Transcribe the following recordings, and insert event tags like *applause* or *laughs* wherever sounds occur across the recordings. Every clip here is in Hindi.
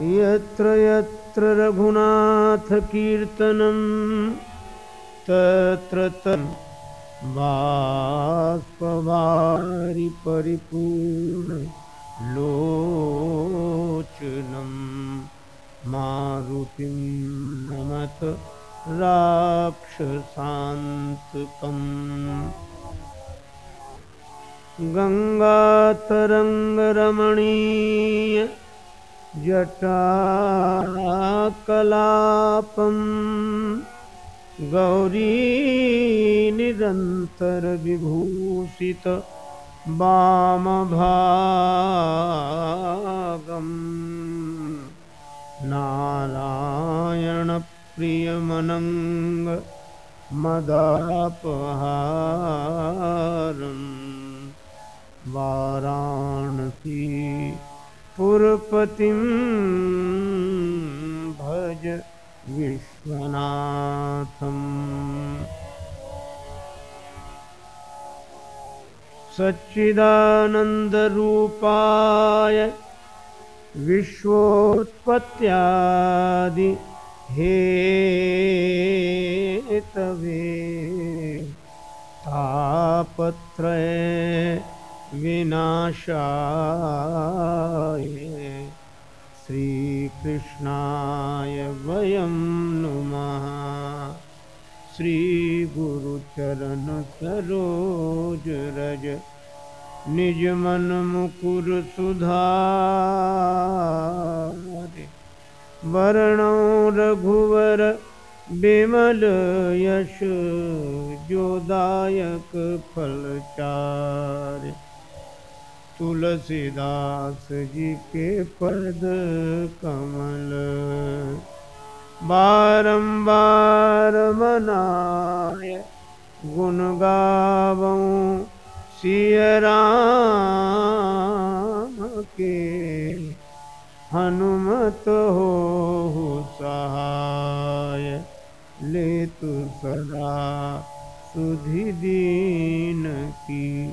यत्र यत्र रघुनाथकीर्तनं तत्र तन् बाष्पवारि परिपूर्ण लोचनं मारुतिं नमत राक्षसान्तकम्। गङ्गातरङ्गरमणीय जटाकलापम् गौरी निरन्तरविभूषित वामभागम् नारायणप्रियमनङ्ग मदापहारम् वाराणसी पुरपतिं भज विश्वनाथम्। सच्चिदानन्दरूपाय विश्वोत्पत्त्यादि हेतवे तापत्रय विनाशाय। श्रीकृष्णाय वयं नुमः। श्रीगुरुचरणसरोजरज। निजमनमुकुरसुधारे। वर्णो रघुवर विमल यश। जोदायक फलचार तुलसीदास जी के पद कमल। बारंबार मनाय गुण सिय राम के। हनुमत हो सहाय, ले तु सदा सुधि दीन की।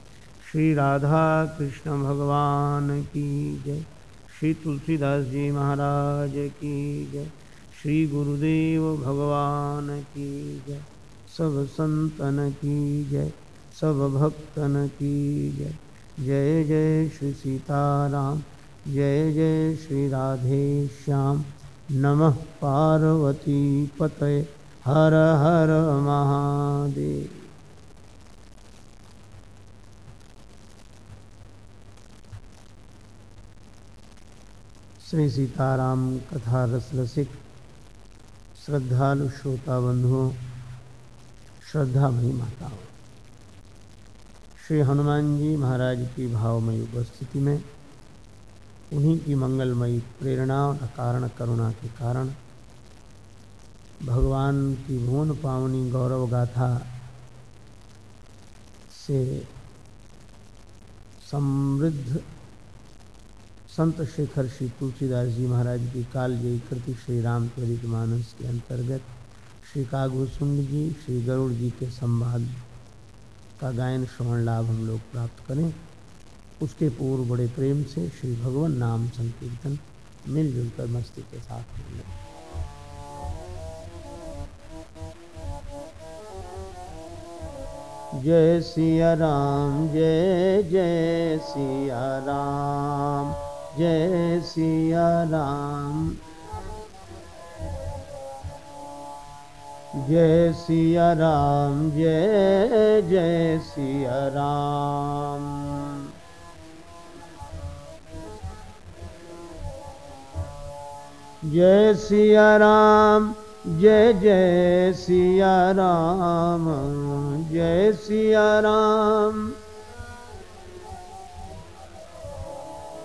श्री राधा कृष्ण भगवान की जय। श्री तुलसीदास जी महाराज की जय। श्री गुरुदेव भगवान की जय। सब संतन की जय, सब भक्तन की जय। जय जय श्री सीताराम, जय जय श्री राधे श्याम। नमः पार्वती पतये। हर हर महादेव। श्री सीताराम कथा रस रसिक श्रद्धालु श्रोता बंधुओं श्रद्धामयी माताओं, श्री हनुमान जी महाराज की भावमयी उपस्थिति में उन्हीं की मंगलमयी प्रेरणा और कारण करुणा के कारण भगवान की भुवन पावनी गौरव गाथा से समृद्ध संत शेखर श्री तुलसीदास जी महाराज की कालजयी कृति श्री रामचरित मानस के अंतर्गत श्री कागभूषुंड जी, श्री गरुड़ जी के संवाद का गायन श्रवण लाभ हम लोग प्राप्त करें। उसके पूर्व बड़े प्रेम से श्री भगवान नाम संकीर्तन मिलजुल कर मस्ती के साथ मिले जय सिया राम, जय जय सिया राम। जय सिया राम जय सिया राम जय जय सिया राम जय सिया राम जय जय सिया राम जय सिया राम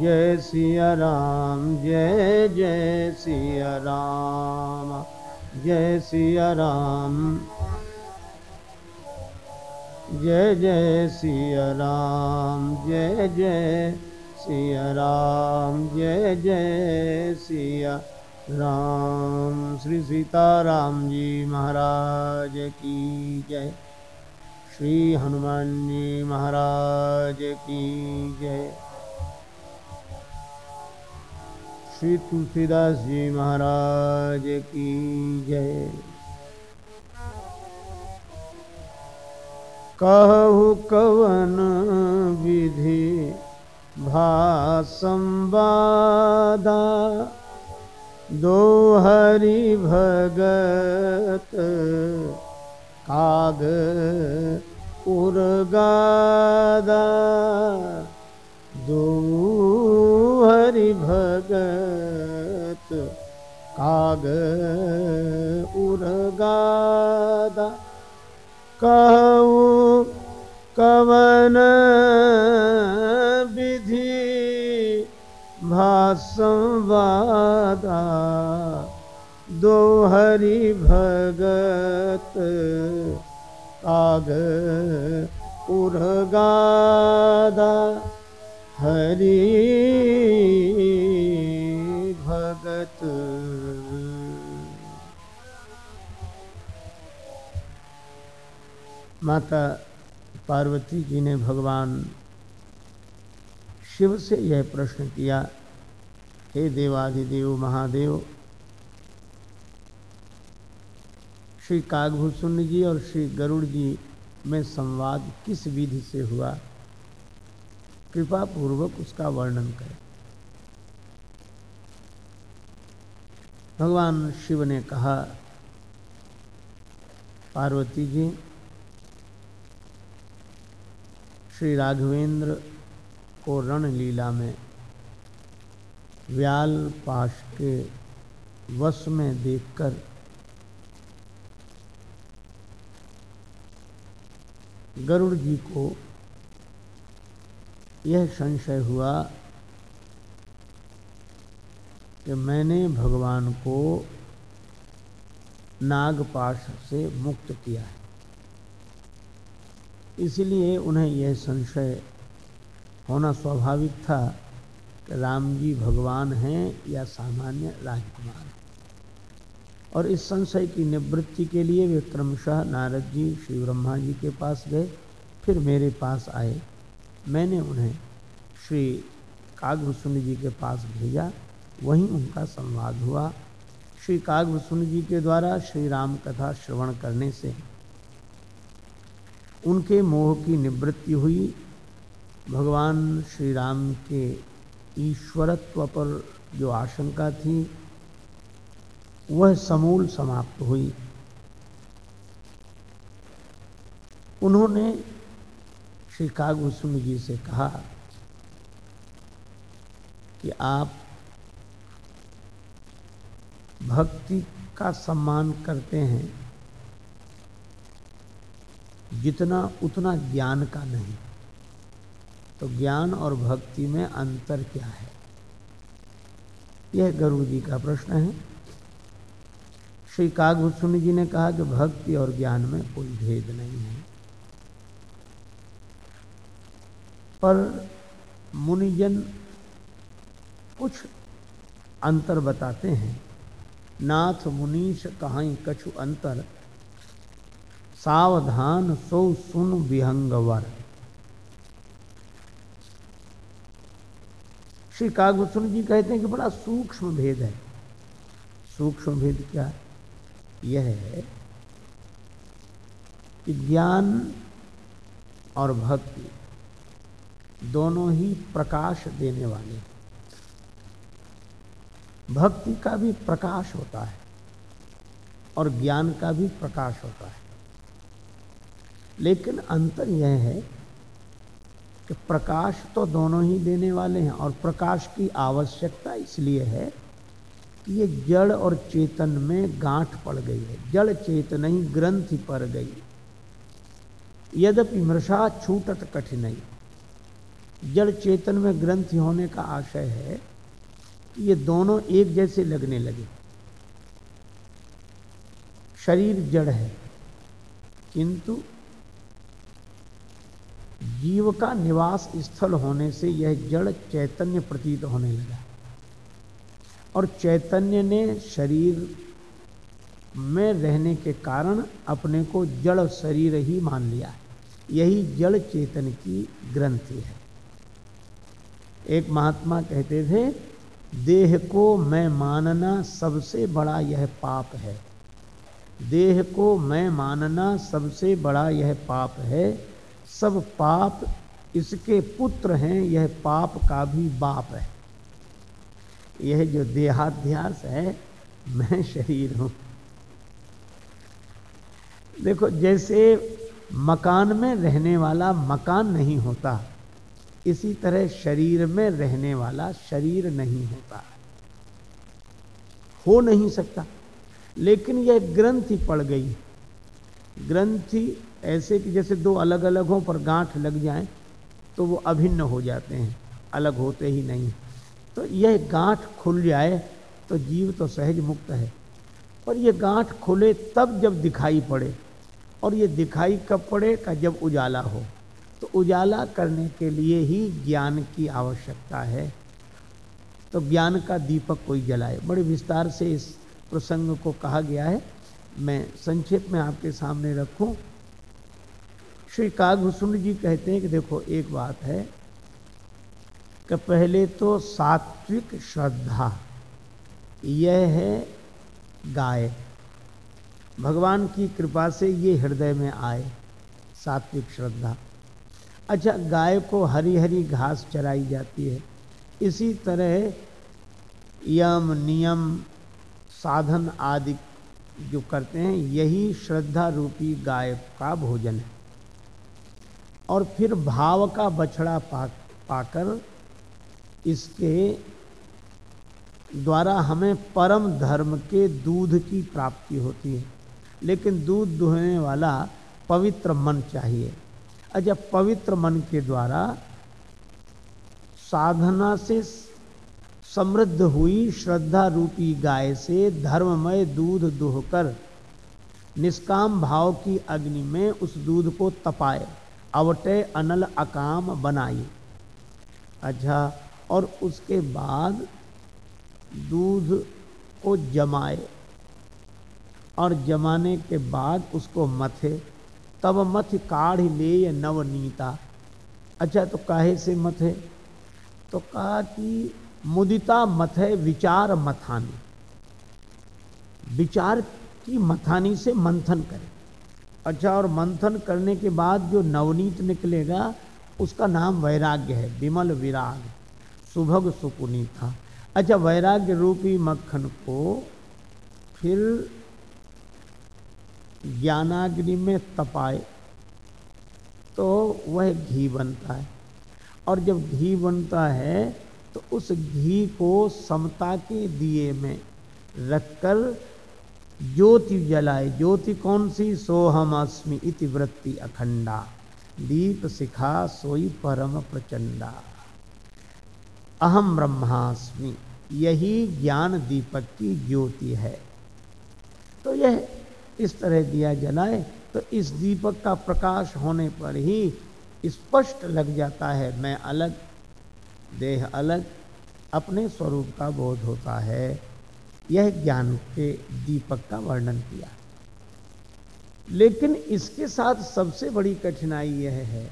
जय सिया राम, जय जय सिया राम, जय सिया राम, जय जय सिया राम, जय जय सिया राम, जय जय सिया राम। श्री सीताराम जी महाराज की जय। श्री हनुमान जी महाराज की जय। श्री तुलसीदास जी महाराज की जय। कहु कवन विधि भासंवादा दो हरि भगत काग उर्गादा। दो हरि भगत काग उर्गादा। कहू कवन विधि भासंवादा। दो हरि भगत काग उर्गादा। हरि भगत। माता पार्वती जी ने भगवान शिव से यह प्रश्न किया, हे देवाधिदेव महादेव, श्री कागभूषण जी और श्री गरुड़ जी में संवाद किस विधि से हुआ? कृपा पूर्वक उसका वर्णन करें। भगवान शिव ने कहा, पार्वती जी, श्री राघवेंद्र को रण लीला में व्याल पाश के वश में देखकर गरुड़ जी को यह संशय हुआ कि मैंने भगवान को नागपाश से मुक्त किया है। इसलिए उन्हें यह संशय होना स्वाभाविक था कि राम जी भगवान हैं या सामान्य राजकुमार। हैं और इस संशय की निवृत्ति के लिए वे क्रमशः नारद जी, श्री ब्रह्मा जी के पास गए, फिर मेरे पास आए। मैंने उन्हें श्री कागभूषुण जी के पास भेजा। वहीं उनका संवाद हुआ। श्री कागभूषुण जी के द्वारा श्री राम कथा श्रवण करने से उनके मोह की निवृत्ति हुई। भगवान श्री राम के ईश्वरत्व पर जो आशंका थी, वह समूल समाप्त हुई। उन्होंने श्री कागभूषुण जी से कहा कि आप भक्ति का सम्मान करते हैं जितना उतना ज्ञान का नहीं। तो ज्ञान और भक्ति में अंतर क्या है? यह गरुड़ जी का प्रश्न है। श्री कागभूषुण जी ने कहा कि भक्ति और ज्ञान में कोई भेद नहीं है। पर मुनिजन कुछ अंतर बताते हैं। नाथ मुनीश कहाई कछु अंतर? सावधान सो सुन विहंगवर। श्री कागभूषण जी कहते हैं कि बड़ा सूक्ष्म भेद है। सूक्ष्म भेद क्या? यह है कि ज्ञान और भक्ति दोनों ही प्रकाश देने वाले भक्ति का भी प्रकाश होता है और ज्ञान का भी प्रकाश होता है। लेकिन अंतर यह है कि प्रकाश तो दोनों ही देने वाले हैं और प्रकाश की आवश्यकता इसलिए है कि ये जड़ और चेतन में गांठ पड़ गई है। जड़ चेतन ही ग्रंथि पड़ गई। यद्यपि मृषा छूटत कठिनाई। जड़ चेतन में ग्रंथि होने का आशय है कि ये दोनों एक जैसे लगने लगे। शरीर जड़ है, किंतु जीव का निवास स्थल होने से यह जड़ चैतन्य प्रतीत होने लगा। और चैतन्य ने शरीर में रहने के कारण अपने को जड़ शरीर ही मान लिया यही जड़ चेतन की ग्रंथि है। एक महात्मा कहते थे, देह को मैं मानना सबसे बड़ा यह पाप है। देह को मैं मानना सबसे बड़ा यह पाप है। सब पाप इसके पुत्र हैं, यह पाप का भी बाप है। यह जो देहाध्यास है, मैं शरीर हूँ। देखो, जैसे मकान में रहने वाला मकान नहीं होता इसी तरह शरीर में रहने वाला शरीर नहीं होता। हो नहीं सकता। लेकिन यह ग्रंथि पड़ गई। ग्रंथि ऐसे कि जैसे दो अलग अलग हों पर गांठ लग जाएँ तो वो अभिन्न हो जाते हैं। अलग होते ही नहीं। तो यह गांठ खुल जाए तो जीव तो सहज मुक्त है। पर यह गांठ खुले तब जब दिखाई पड़े। और ये दिखाई कब पड़े? का जब उजाला हो। तो उजाला करने के लिए ही ज्ञान की आवश्यकता है। तो ज्ञान का दीपक कोई जलाए। बड़े विस्तार से इस प्रसंग को कहा गया है। मैं संक्षेप में आपके सामने रखूँ। श्री कागभूषण जी कहते हैं कि देखो, एक बात है कि पहले तो सात्विक श्रद्धा, यह है गाय। भगवान की कृपा से ये हृदय में आए सात्विक श्रद्धा। अच्छा गाय को हरी हरी घास चराई जाती है। इसी तरह यम, नियम, साधन आदि जो करते हैं, यही श्रद्धा रूपी गाय का भोजन है। और फिर भाव का बछड़ा पा, पाकर इसके द्वारा हमें परम धर्म के दूध की प्राप्ति होती है। लेकिन दूध दुहने वाला पवित्र मन चाहिए। अच्छा पवित्र मन के द्वारा साधना से समृद्ध हुई श्रद्धा रूपी गाय से धर्ममय दूध दुहकर निष्काम भाव की अग्नि में उस दूध को तपाए, अवटे अनल अकाम बनाई अच्छा और उसके बाद दूध को जमाए, और जमाने के बाद उसको मथे तब मथ काढ़ ले नवनीता। अच्छा तो काहे से मथे तो कहा कि मुदिता मथे विचार मथानी। विचार की मथानी से मंथन करें। अच्छा और मंथन करने के बाद जो नवनीत निकलेगा, उसका नाम वैराग्य है, विमल विराग, सुभग सुपुनी था अच्छा वैराग्य रूपी मक्खन को फिर ज्ञानाग्नि में तपाए तो वह घी बनता है। और जब घी बनता है तो उस घी को समता के दिए में रखकर ज्योति जलाए। ज्योति कौन सी? सोहम अस्मि इति वृत्ति अखंडा। दीप शिखा सोई परम प्रचंडा। अहम ब्रह्मास्मि, यही ज्ञान दीपक की ज्योति है। तो यह इस तरह दिया जलाए तो इस दीपक का प्रकाश होने पर ही स्पष्ट लग जाता है, मैं अलग, देह अलग, अपने स्वरूप का बोध होता है। यह ज्ञान के दीपक का वर्णन किया। लेकिन इसके साथ सबसे बड़ी कठिनाई यह है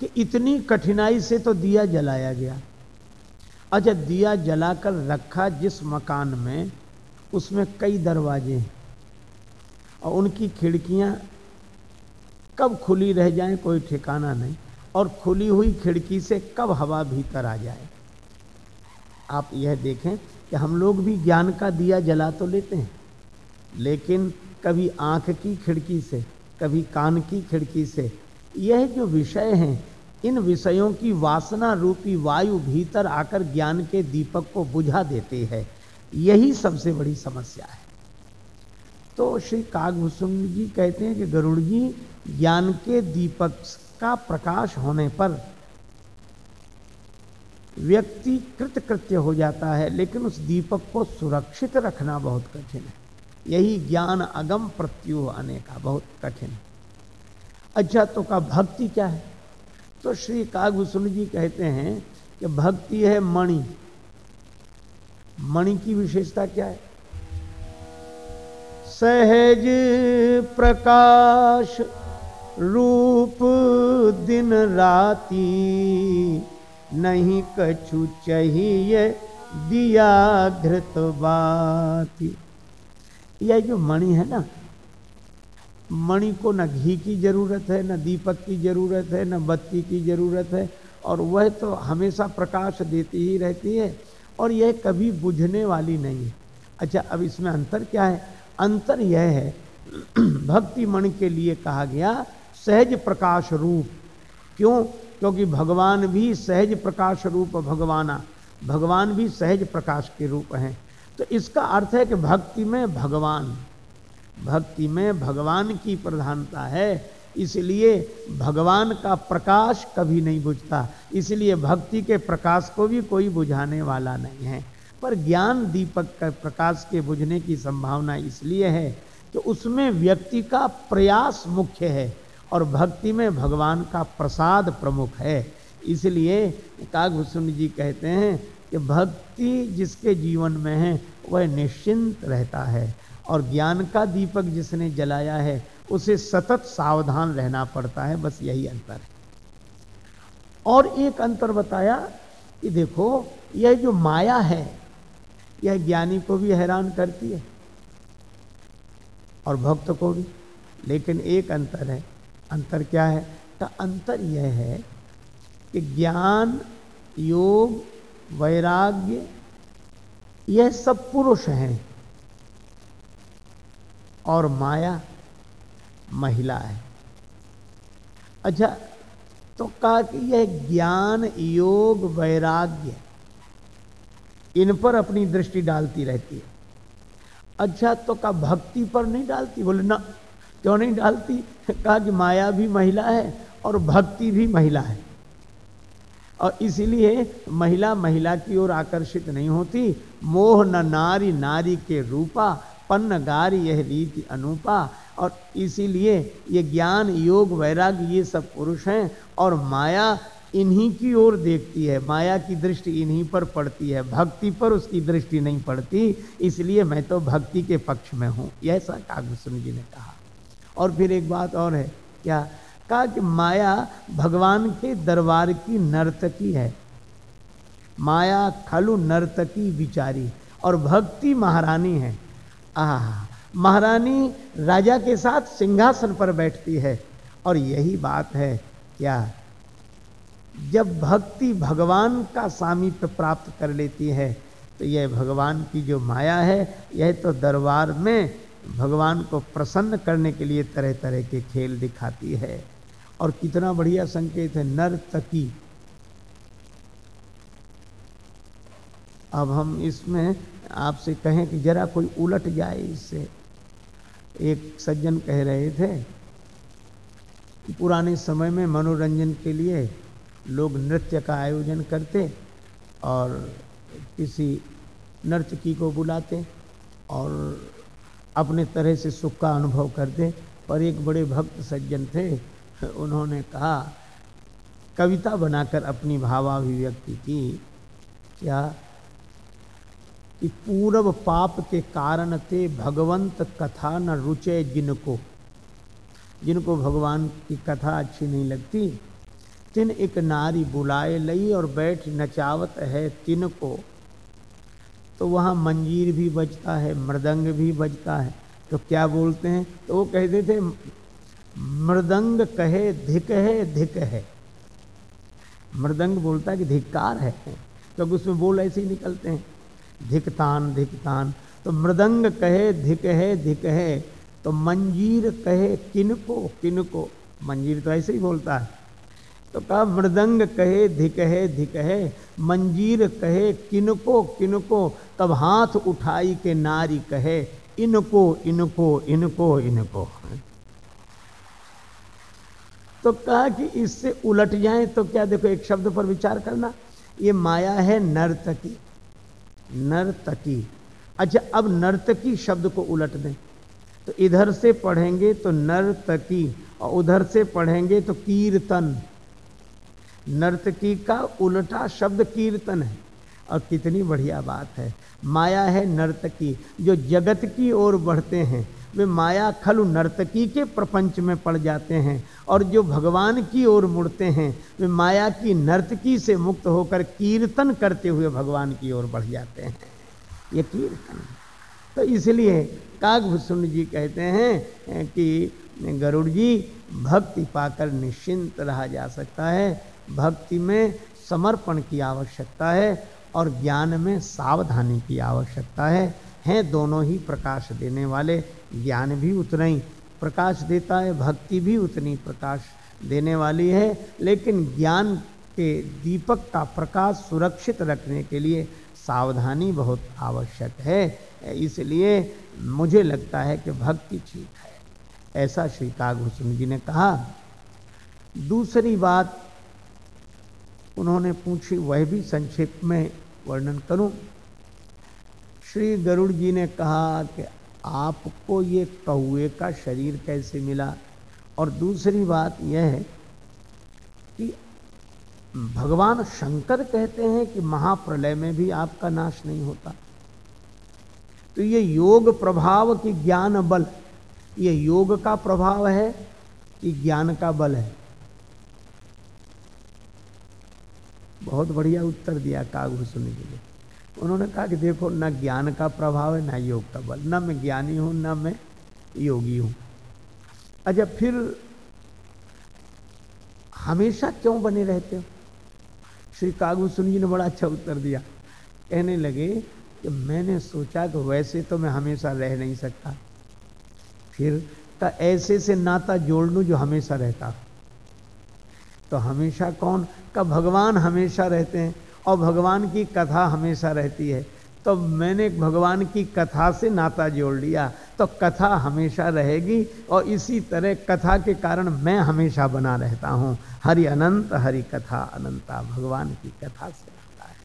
कि इतनी कठिनाई से तो दिया जलाया गया। अच्छा दिया जलाकर रखा जिस मकान में उसमें कई दरवाजे हैं। और उनकी खिड़कियाँ कब खुली रह जाएँ, कोई ठिकाना नहीं। और खुली हुई खिड़की से कब हवा भीतर आ जाए। आप यह देखें कि हम लोग भी ज्ञान का दिया जला तो लेते हैं। लेकिन कभी आँख की खिड़की से, कभी कान की खिड़की से, यह जो विषय हैं, इन विषयों की वासना रूपी वायु भीतर आकर ज्ञान के दीपक को बुझा देती हैं। यही सबसे बड़ी समस्या है। तो श्री कागभूषण जी कहते हैं कि गरुड़ जी ज्ञान के दीपक का प्रकाश होने पर व्यक्ति कृतकृत्य हो जाता है, लेकिन उस दीपक को सुरक्षित रखना बहुत कठिन है। यही ज्ञान अगम प्रत्युह आने का बहुत कठिन है। अच्छा तो का भक्ति क्या है? तो श्री कागभूषण जी कहते हैं कि भक्ति है मणि। मणि की विशेषता क्या है? सहज प्रकाश रूप दिन राती नहीं कछु चाहिए दिया घृत बाती। यह जो मणि है ना, मणि को न घी की ज़रूरत है, न दीपक की ज़रूरत है, न बत्ती की ज़रूरत है, और वह तो हमेशा प्रकाश देती ही रहती है। और यह कभी बुझने वाली नहीं है। अच्छा अब इसमें अंतर क्या है? अंतर यह है, *clears throat* भक्ति मणि के लिए कहा गया, सहज प्रकाश रूप। क्यों? क्योंकि भगवान भी सहज प्रकाश रूप भगवाना, भगवान भी सहज प्रकाश के रूप हैं। तो इसका अर्थ है कि भक्ति में भगवान, भक्ति में भगवान की प्रधानता है। इसलिए भगवान का प्रकाश कभी नहीं बुझता। इसलिए भक्ति के प्रकाश को भी कोई बुझाने वाला नहीं है। पर ज्ञान दीपक का प्रकाश के बुझने की संभावना इसलिए है कि उसमें व्यक्ति का प्रयास मुख्य है और भक्ति में भगवान का प्रसाद प्रमुख है। इसलिए कागभूषण जी कहते हैं कि भक्ति जिसके जीवन में है, वह निश्चिंत रहता है। और ज्ञान का दीपक जिसने जलाया है उसे सतत सावधान रहना पड़ता है, बस यही अंतर है। और एक अंतर बताया कि देखो, यह जो माया है, यह ज्ञानी को भी हैरान करती है और भक्त को भी। लेकिन एक अंतर है। अंतर क्या है? तो अंतर यह है कि ज्ञान, योग, वैराग्य, यह सब पुरुष हैं और माया महिला है। अच्छा तो कहा कि यह ज्ञान, योग, वैराग्य, इन पर अपनी दृष्टि डालती रहती है। अच्छा तो का भक्ति पर नहीं डालती? बोले, ना, क्यों नहीं डालती? कहा कि माया भी महिला है और भक्ति भी महिला है। और इसीलिए महिला महिला की ओर आकर्षित नहीं होती। मोह न नारी नारी के रूपा, पन्न गारी यह रीति अनुपा। और इसीलिए ये ज्ञान, योग, वैराग्य, ये सब पुरुष हैं और माया इन्हीं की ओर देखती है। माया की दृष्टि इन्हीं पर पड़ती है। भक्ति पर उसकी दृष्टि नहीं पड़ती। इसलिए मैं तो भक्ति के पक्ष में हूँ। ऐसा कागभूषण जी ने कहा। और फिर एक बात और है। क्या? कहा कि माया भगवान के दरबार की नर्तकी है। माया खलु नर्तकी विचारी। और भक्ति महारानी है। आह! महारानी राजा के साथ सिंहासन पर बैठती है। और यही बात है, क्या जब भक्ति भगवान का सामीप्य प्राप्त कर लेती है तो यह भगवान की जो माया है, यह तो दरबार में भगवान को प्रसन्न करने के लिए तरह तरह के खेल दिखाती है। और कितना बढ़िया संकेत है नर्तकी अब हम इसमें आपसे कहें कि जरा कोई उलट जाए इससे। एक सज्जन कह रहे थे कि पुराने समय में मनोरंजन के लिए लोग नृत्य का आयोजन करते और किसी नर्तकी को बुलाते और अपने तरह से सुख का अनुभव करते। पर एक बड़े भक्त सज्जन थे, उन्होंने कहा, कविता बनाकर अपनी भावाभिव्यक्ति की, क्या कि पूर्व पाप के कारण ते भगवंत कथा न रुचे जिनको। जिनको भगवान की कथा अच्छी नहीं लगती। तिन एक नारी बुलाए लई और बैठ नचावत है तिन को तो वहाँ मंजीर भी बजता है, मृदंग भी बजता है। तो क्या बोलते हैं? तो वो कहते थे, मृदंग कहे, धिक है धिक है। मृदंग बोलता है कि धिक्कार है। तो उसमें बोल ऐसे ही निकलते हैं। धिकतान धिकतान। तो मृदंग कहे धिक है धिक है तो मंजीर कहे, किनको किनको। मंजीर तो ऐसे ही बोलता है। तो कहा, मृदंग कहे धिक है धिक है मंजीर कहे, किनको किनको। तब हाथ उठाई के नारी कहे, इनको इनको इनको इनको। तो कहा कि इससे उलट जाए तो क्या देखो, एक शब्द पर विचार करना। ये माया है नर्तकी। नर्तकी। अच्छा अब नर्तकी शब्द को उलट दें। तो इधर से पढ़ेंगे तो नर्तकी और उधर से पढ़ेंगे तो कीर्तन। नर्तकी का उल्टा शब्द कीर्तन है। और कितनी बढ़िया बात है। माया है नर्तकी, जो जगत की ओर बढ़ते हैं। वे माया खलु नर्तकी के प्रपंच में पड़ जाते हैं और जो भगवान की ओर मुड़ते हैं, वे माया की नर्तकी से मुक्त होकर कीर्तन करते हुए भगवान की ओर बढ़ जाते हैं। ये कीर्तन। तो इसलिए कागभूषण जी कहते हैं कि गरुड़ जी, भक्ति पाकर निश्चिंत रहा जा सकता है। भक्ति में समर्पण की आवश्यकता है और ज्ञान में सावधानी की आवश्यकता है। हैं दोनों ही प्रकाश देने वाले ज्ञान भी उतना ही प्रकाश देता है, भक्ति भी उतनी प्रकाश देने वाली है। लेकिन ज्ञान के दीपक का प्रकाश सुरक्षित रखने के लिए सावधानी बहुत आवश्यक है। इसलिए मुझे लगता है कि भक्ति ठीक है। ऐसा श्री कागभूषण जी ने कहा। दूसरी बात उन्होंने पूछी, वह भी संक्षेप में वर्णन करूँ। श्री गरुड़ जी ने कहा कि आपको ये कौए का शरीर कैसे मिला? और दूसरी बात यह है कि भगवान शंकर कहते हैं कि महाप्रलय में भी आपका नाश नहीं होता। तो ये योग प्रभाव की ज्ञान बल, ये योग का प्रभाव है कि ज्ञान का बल है? बहुत बढ़िया उत्तर दिया कागभूषण के लिए। उन्होंने कहा कि देखो, न ज्ञान का प्रभाव है, न योग का बल। न मैं ज्ञानी हूँ, न मैं योगी हूँ। अच्छा फिर हमेशा क्यों बने रहते हो? श्री कागू जी ने बड़ा अच्छा उत्तर दिया। कहने लगे कि मैंने सोचा कि वैसे तो मैं हमेशा रह नहीं सकता। फिर का ऐसे से नाता जोड़ लू जो हमेशा रहता। तो हमेशा कौन? का भगवान हमेशा रहते हैं। और भगवान की कथा हमेशा रहती है। तो मैंने भगवान की कथा से नाता जोड़ लिया तो कथा हमेशा रहेगी और इसी तरह कथा के कारण मैं हमेशा बना रहता हूँ। हरि अनंत, हरि कथा अनंता, भगवान की कथा से रहता है।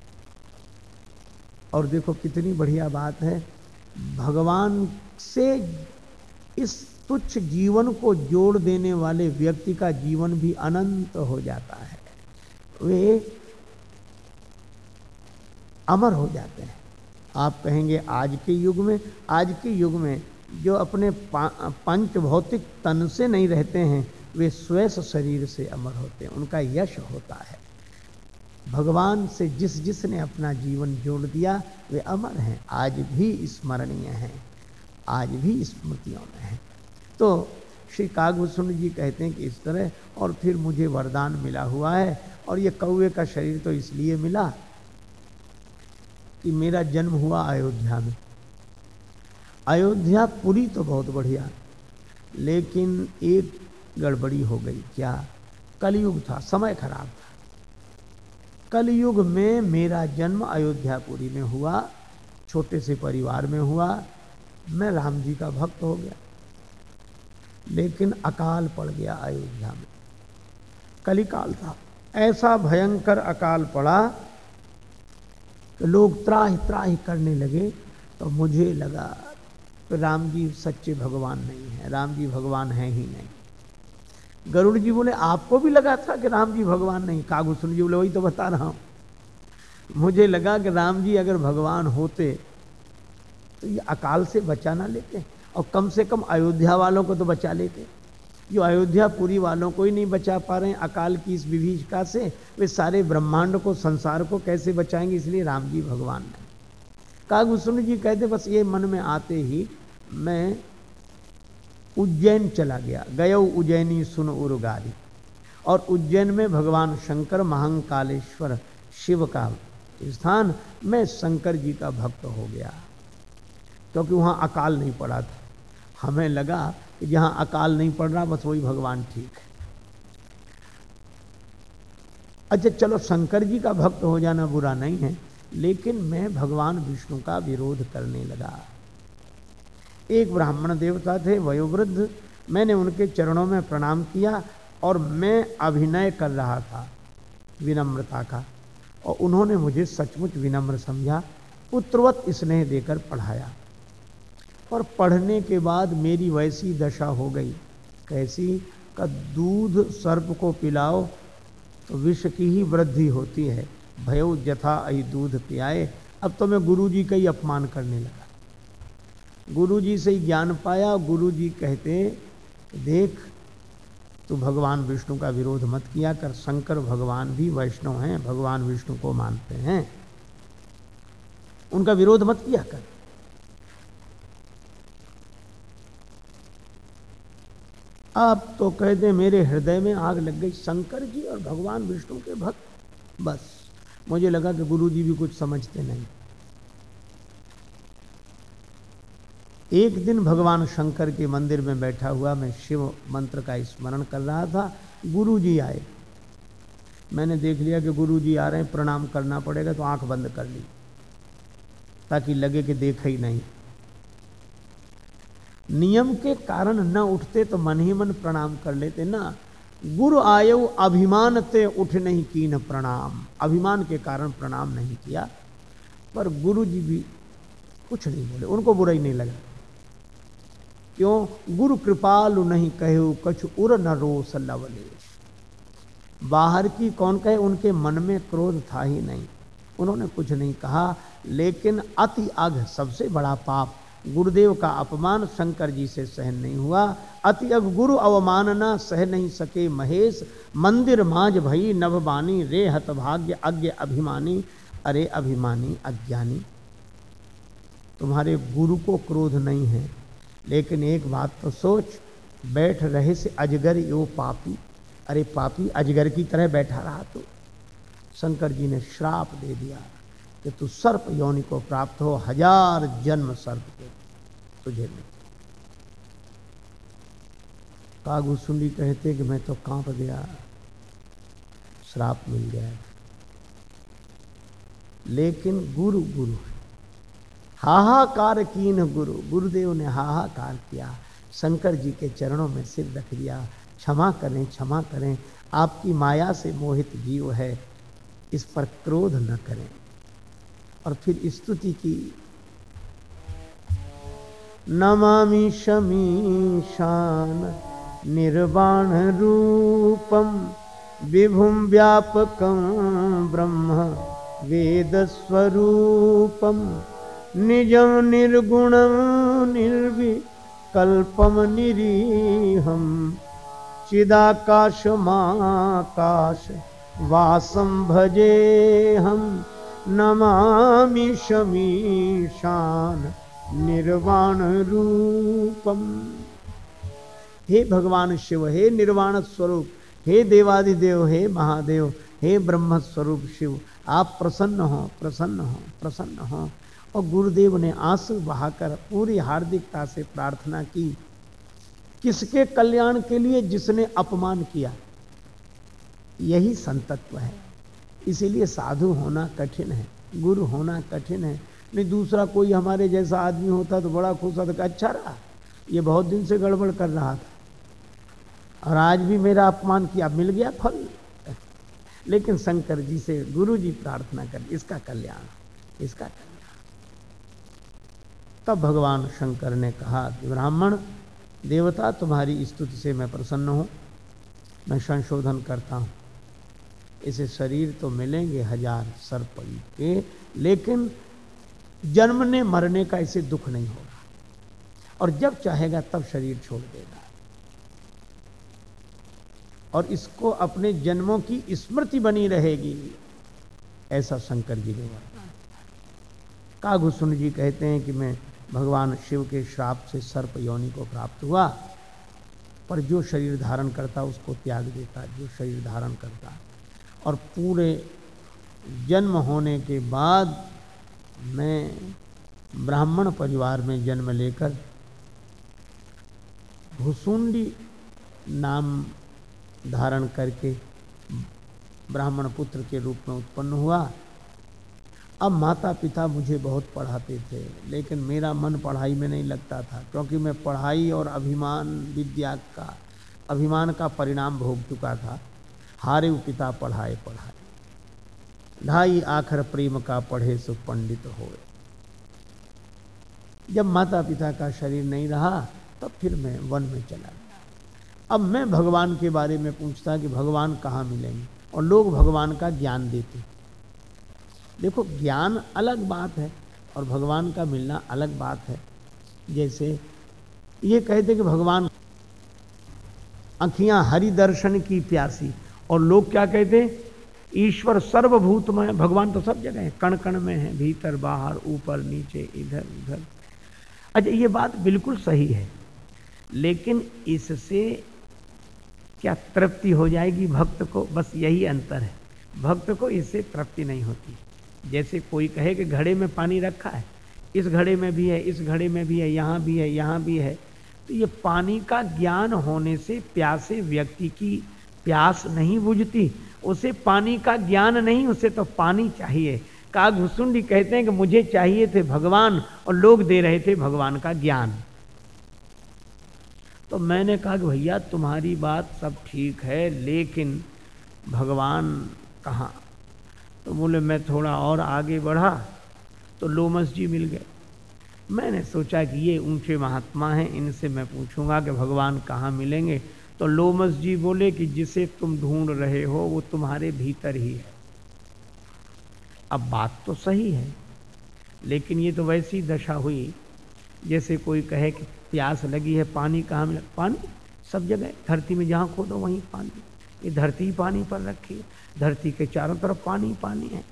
और देखो कितनी बढ़िया बात है, भगवान से इस तुच्छ जीवन को जोड़ देने वाले व्यक्ति का जीवन भी अनंत हो जाता है। वे अमर हो जाते हैं। आप कहेंगे, आज के युग में, आज के युग में जो अपने पंच भौतिक तन से नहीं रहते हैं, वे स्वेस शरीर से अमर होते हैं। उनका यश होता है। भगवान से जिस जिसने अपना जीवन जोड़ दिया, वे अमर हैं। आज भी स्मरणीय हैं। आज भी स्मृतियों में हैं। तो श्री कागभूषण जी कहते हैं कि इस तरह, और फिर मुझे वरदान मिला हुआ है, और ये कौए का शरीर तो इसलिए मिला कि मेरा जन्म हुआ अयोध्या में। अयोध्या पूरी तो बहुत बढ़िया, लेकिन एक गड़बड़ी हो गई। क्या? कलयुग था, समय खराब था। कलयुग में मेरा जन्म अयोध्यापुरी में हुआ, छोटे से परिवार में हुआ, मैं राम जी का भक्त हो गया। लेकिन अकाल पड़ गया अयोध्या में। कलिकाल था, ऐसा भयंकर अकाल पड़ा तो लोग त्राही त्राही करने लगे तो मुझे लगा तो राम जी सच्चे भगवान नहीं है राम जी भगवान है ही नहीं। गरुड़ जी बोले, आपको भी लगा था कि राम जी भगवान नहीं कागुसुन जी बोले, वही तो बता रहा हूँ। मुझे लगा कि राम जी अगर भगवान होते तो ये अकाल से बचा ना लेते, और कम से कम अयोध्या वालों को तो बचा लेते। जो अयोध्या पुरी वालों को ही नहीं बचा पा रहे हैं, अकाल की इस विभीषिका से, वे सारे ब्रह्मांड को, संसार को कैसे बचाएँगे, इसलिए राम जी भगवान नहीं कागुसुन जी कहते बस ये मन में आते ही मैं उज्जैन चला गया। गयो उज्जैनी सुन उर्गारी। और उज्जैन में भगवान शंकर महांकालेश्वर शिव का स्थान, मैं शंकर जी का भक्त हो गया। क्योंकि वहाँ अकाल नहीं पड़ा था। हमें लगा कि जहाँ अकाल नहीं पड़ रहा, बस वही भगवान ठीक है। अच्छा चलो शंकर जी का भक्त हो जाना बुरा नहीं है, लेकिन मैं भगवान विष्णु का विरोध करने लगा। एक ब्राह्मण देवता थे, वयोवृद्ध, मैंने उनके चरणों में प्रणाम किया और मैं अभिनय कर रहा था, विनम्रता का, और उन्होंने मुझे सचमुच विनम्र समझा, पुत्रवत स्नेह देकर पढ़ाया। और पढ़ने के बाद मेरी वैसी दशा हो गई। कैसी? का दूध सर्प को पिलाओ तो विष की ही वृद्धि होती है। भयो जथा अही दूध पियाए। अब तो मैं गुरु जी का ही अपमान करने लगा। गुरु जी से ही ज्ञान पाया। गुरु जी कहते, देख तो भगवान विष्णु का विरोध मत किया कर। शंकर भगवान भी वैष्णव हैं, भगवान विष्णु को मानते हैं। उनका विरोध मत किया कर। अब तो कह दे मेरे हृदय में आग लग गई, शंकर जी और भगवान विष्णु के भक्त। बस, मुझे लगा कि गुरु जी भी कुछ समझते नहीं। एक दिन भगवान शंकर के मंदिर में बैठा हुआ मैं शिव मंत्र का स्मरण कर रहा था। गुरु जी आए। मैंने देख लिया कि गुरु जी आ रहे हैं, प्रणाम करना पड़ेगा तो आँख बंद कर ली, ताकि लगे कि देखा ही नहीं। नियम के कारण न उठते तो मन ही मन प्रणाम कर लेते ना। गुरु आयु, अभिमान ते उठ नहीं की न प्रणाम। अभिमान के कारण प्रणाम नहीं किया। पर गुरु जी भी कुछ नहीं बोले। उनको बुरा ही नहीं लगा। क्यों? गुरु कृपालु नहीं कहे कछ उर न रोस लवले। बाहर की कौन कहे? उनके मन में क्रोध था ही नहीं। उन्होंने कुछ नहीं कहा, लेकिन अति अघ सबसे बड़ा पाप गुरुदेव का अपमान शंकर जी से सहन नहीं हुआ। अति अग गुरु अवमानना सह नहीं सके महेश। मंदिर माज भई नभबानी रे हतभाग्य अज्ञ अभिमानी। अरे अभिमानी, अज्ञानी, तुम्हारे गुरु को क्रोध नहीं है। लेकिन एक बात तो सोच, बैठ रहे से अजगर यो पापी। अरे पापी, अजगर की तरह बैठा रहा तो। शंकर जी ने श्राप दे दिया। कि तू सर्प योनि को प्राप्त हो, हज़ार जन्म सर्प के तुझे कागू सुंडी कहते कि मैं तो काँप गया, श्राप मिल गया। लेकिन गुरु गुरु हाहाकार कीन गुरु, गुरुदेव ने हाहाकार किया, शंकर जी के चरणों में सिर रख दिया, क्षमा करें क्षमा करें, आपकी माया से मोहित जीव है, इस पर क्रोध न करें। और फिर स्तुति की। नमामि शमीशान निर्वाण रूपम विभुम व्यापकं ब्रह्म वेदस्वरूपं निजं निर्गुणं निर्विकल्पं निरीहं चिदाकाशमाकाश वासं भजेऽहं नमामि शमीशान निर्वाण रूपम। हे भगवान शिव, हे निर्वाण स्वरूप, हे देवादिदेव, हे महादेव, हे ब्रह्म स्वरूप शिव, आप प्रसन्न हो प्रसन्न हो प्रसन्न हो। और गुरुदेव ने आँसू बहाकर पूरी हार्दिकता से प्रार्थना की, किसके कल्याण के लिए जिसने अपमान किया? यही संतत्व है। इसीलिए साधु होना कठिन है, गुरु होना कठिन है। नहीं, दूसरा कोई हमारे जैसा आदमी होता तो बड़ा खुश होता अच्छा रहा, ये बहुत दिन से गड़बड़ कर रहा था। और आज भी मेरा अपमान किया, मिल गया फल। लेकिन शंकर जी से गुरु जी प्रार्थना कर, इसका कल्याण इसका कल्याण। तब भगवान शंकर ने कहा कि, ब्राह्मण, देवता, तुम्हारी स्तुति से मैं प्रसन्न हूँ, मैं संशोधन करता हूँ। इसे शरीर तो मिलेंगे हज़ार सर्प के लेकिन जन्मने मरने का इसे दुख नहीं होगा और जब चाहेगा तब शरीर छोड़ देगा। और इसको अपने जन्मों की स्मृति बनी रहेगी। ऐसा शंकर जी ने वर्णन काघुसुन जी कहते हैं कि मैं भगवान शिव के श्राप से सर्प योनि को प्राप्त हुआ, पर जो शरीर धारण करता उसको त्याग देता, जो शरीर धारण करता और पूरे जन्म होने के बाद मैं ब्राह्मण परिवार में जन्म लेकर भुसुंडी नाम धारण करके ब्राह्मण पुत्र के रूप में उत्पन्न हुआ। अब माता पिता मुझे बहुत पढ़ाते थे, लेकिन मेरा मन पढ़ाई में नहीं लगता था, क्योंकि मैं पढ़ाई और अभिमान, विद्या का, अभिमान का परिणाम भोग चुका था। हारे पिता पढ़ाए पढ़ाए। ढाई आखर प्रेम का पढ़े सो पंडित होए। जब माता पिता का शरीर नहीं रहा, तब फिर मैं वन में चला गया। अब मैं भगवान के बारे में पूछता कि भगवान कहाँ मिलेंगे? और लोग भगवान का ज्ञान देते। देखो, ज्ञान अलग बात है और भगवान का मिलना अलग बात है। जैसे ये कहते कि भगवान अखियाँ हरि दर्शन की प्यासी और लोग क्या कहते हैं? ईश्वर सर्वभूत में भगवान तो सब जगह है। कण कण में है, भीतर, बाहर, ऊपर, नीचे, इधर, उधर। अच्छा ये बात बिल्कुल सही है। लेकिन इससे क्या तृप्ति हो जाएगी भक्त को? बस यही अंतर है। भक्त को इससे तृप्ति नहीं होती। जैसे कोई कहे कि घड़े में पानी रखा है, इस घड़े में भी है, इस घड़े में भी है, यहाँ भी है, यहाँ भी है तो ये पानी का ज्ञान होने से प्यासे व्यक्ति की प्यास नहीं बुझती, उसे पानी का ज्ञान नहीं, उसे तो पानी चाहिए। का घुसुंडी कहते हैं कि मुझे चाहिए थे भगवान और लोग दे रहे थे भगवान का ज्ञान। तो मैंने कहा कि भैया, तुम्हारी बात सब ठीक है, लेकिन भगवान कहाँ? तो बोले, मैं थोड़ा और आगे बढ़ा तो लोमस जी मिल गए। मैंने सोचा कि ये ऊँचे महात्मा हैं, इनसे मैं पूछूँगा कि भगवान कहाँ मिलेंगे? तो लोमस जी बोले कि जिसे तुम ढूंढ रहे हो, वो तुम्हारे भीतर ही है। अब बात तो सही है, लेकिन ये तो वैसी दशा हुई, जैसे कोई कहे कि प्यास लगी है पानी कहाँ मिला? पानी? सब जगह, धरती में जहाँ खोदो वहीं पानी। ये धरती पानी पर रखी है। धरती के चारों तरफ़ पानी पानी है।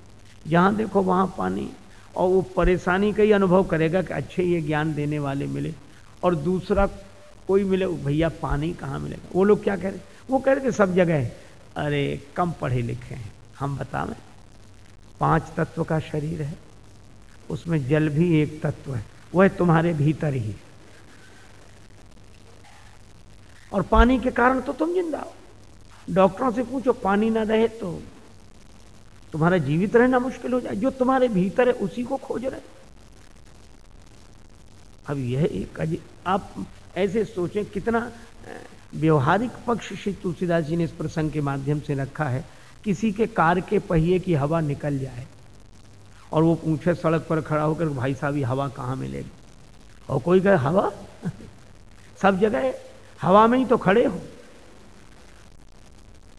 जहाँ देखो वहाँ पानी और वो परेशानी का ही अनुभव करेगा कि अच्छे ये ज्ञान देने वाले मिले। और दूसरा कोई मिले भैया, पानी कहाँ मिलेगा? वो लोग क्या कह रहे वो कह रहे थे, सब जगह अरे, कम पढ़े लिखे हैं। हम बतावें पाँच तत्व का शरीर है, उसमें जल भी एक तत्व है, वह तुम्हारे भीतर ही और पानी के कारण तो तुम ज़िंदा हो। डॉक्टरों से पूछो, पानी ना रहे तो तुम्हारा जीवित रहना मुश्किल हो जाए। जो तुम्हारे भीतर है, उसी को खोज रहे अब यह एक आप ऐसे सोचें कितना व्यवहारिक पक्ष श्री तुलसीदास जी ने इस प्रसंग के माध्यम से रखा है। किसी के कार के पहिए की हवा निकल जाए और वो पूछे सड़क पर खड़ा होकर, भाई साहब, ये हवा कहाँ मिलेगी? और कोई कहे, हवा? *laughs* सब जगह हवा में ही तो खड़े हो।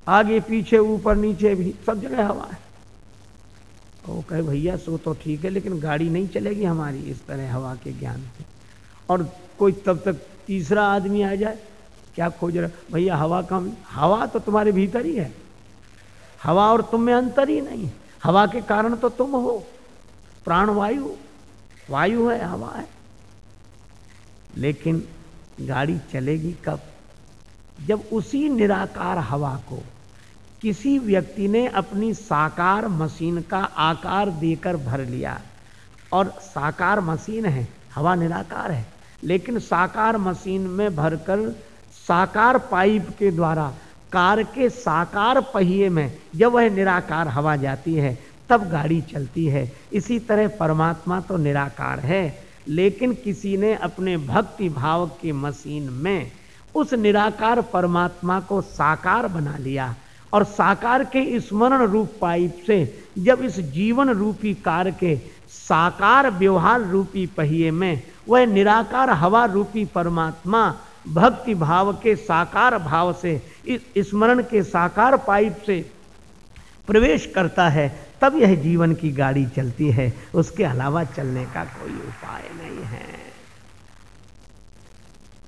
आगे, पीछे, ऊपर, नीचे भी सब जगह हवा है। वो कहे, भैया, सो तो ठीक है, लेकिन गाड़ी नहीं चलेगी हमारी इस तरह हवा के ज्ञान से। और कोई तब तक तीसरा आदमी आ जाए, क्या खोज रहा? भैया, हवा कम, हवा तो तुम्हारे भीतर ही है। हवा और तुम में अंतर ही नहीं। हवा के कारण तो तुम हो। प्राण वायु वायु है, हवा है। लेकिन गाड़ी चलेगी कब? जब उसी निराकार हवा को किसी व्यक्ति ने अपनी साकार मशीन का आकार देकर भर लिया। और साकार मशीन है, हवा निराकार है। लेकिन साकार मशीन में भरकर साकार पाइप के द्वारा, कार के साकार पहिए में जब वह निराकार हवा जाती है, तब गाड़ी चलती है। इसी तरह परमात्मा तो निराकार है, लेकिन किसी ने अपने भक्ति भाव के मशीन में उस निराकार परमात्मा को साकार बना लिया और साकार के स्मरण रूप पाइप से जब इस जीवन रूपी कार के साकार व्यवहार रूपी पहिए में वह निराकार हवा रूपी परमात्मा भक्ति भाव के साकार भाव से इस स्मरण के साकार पाइप से प्रवेश करता है, तब यह जीवन की गाड़ी चलती है। उसके अलावा चलने का कोई उपाय नहीं है।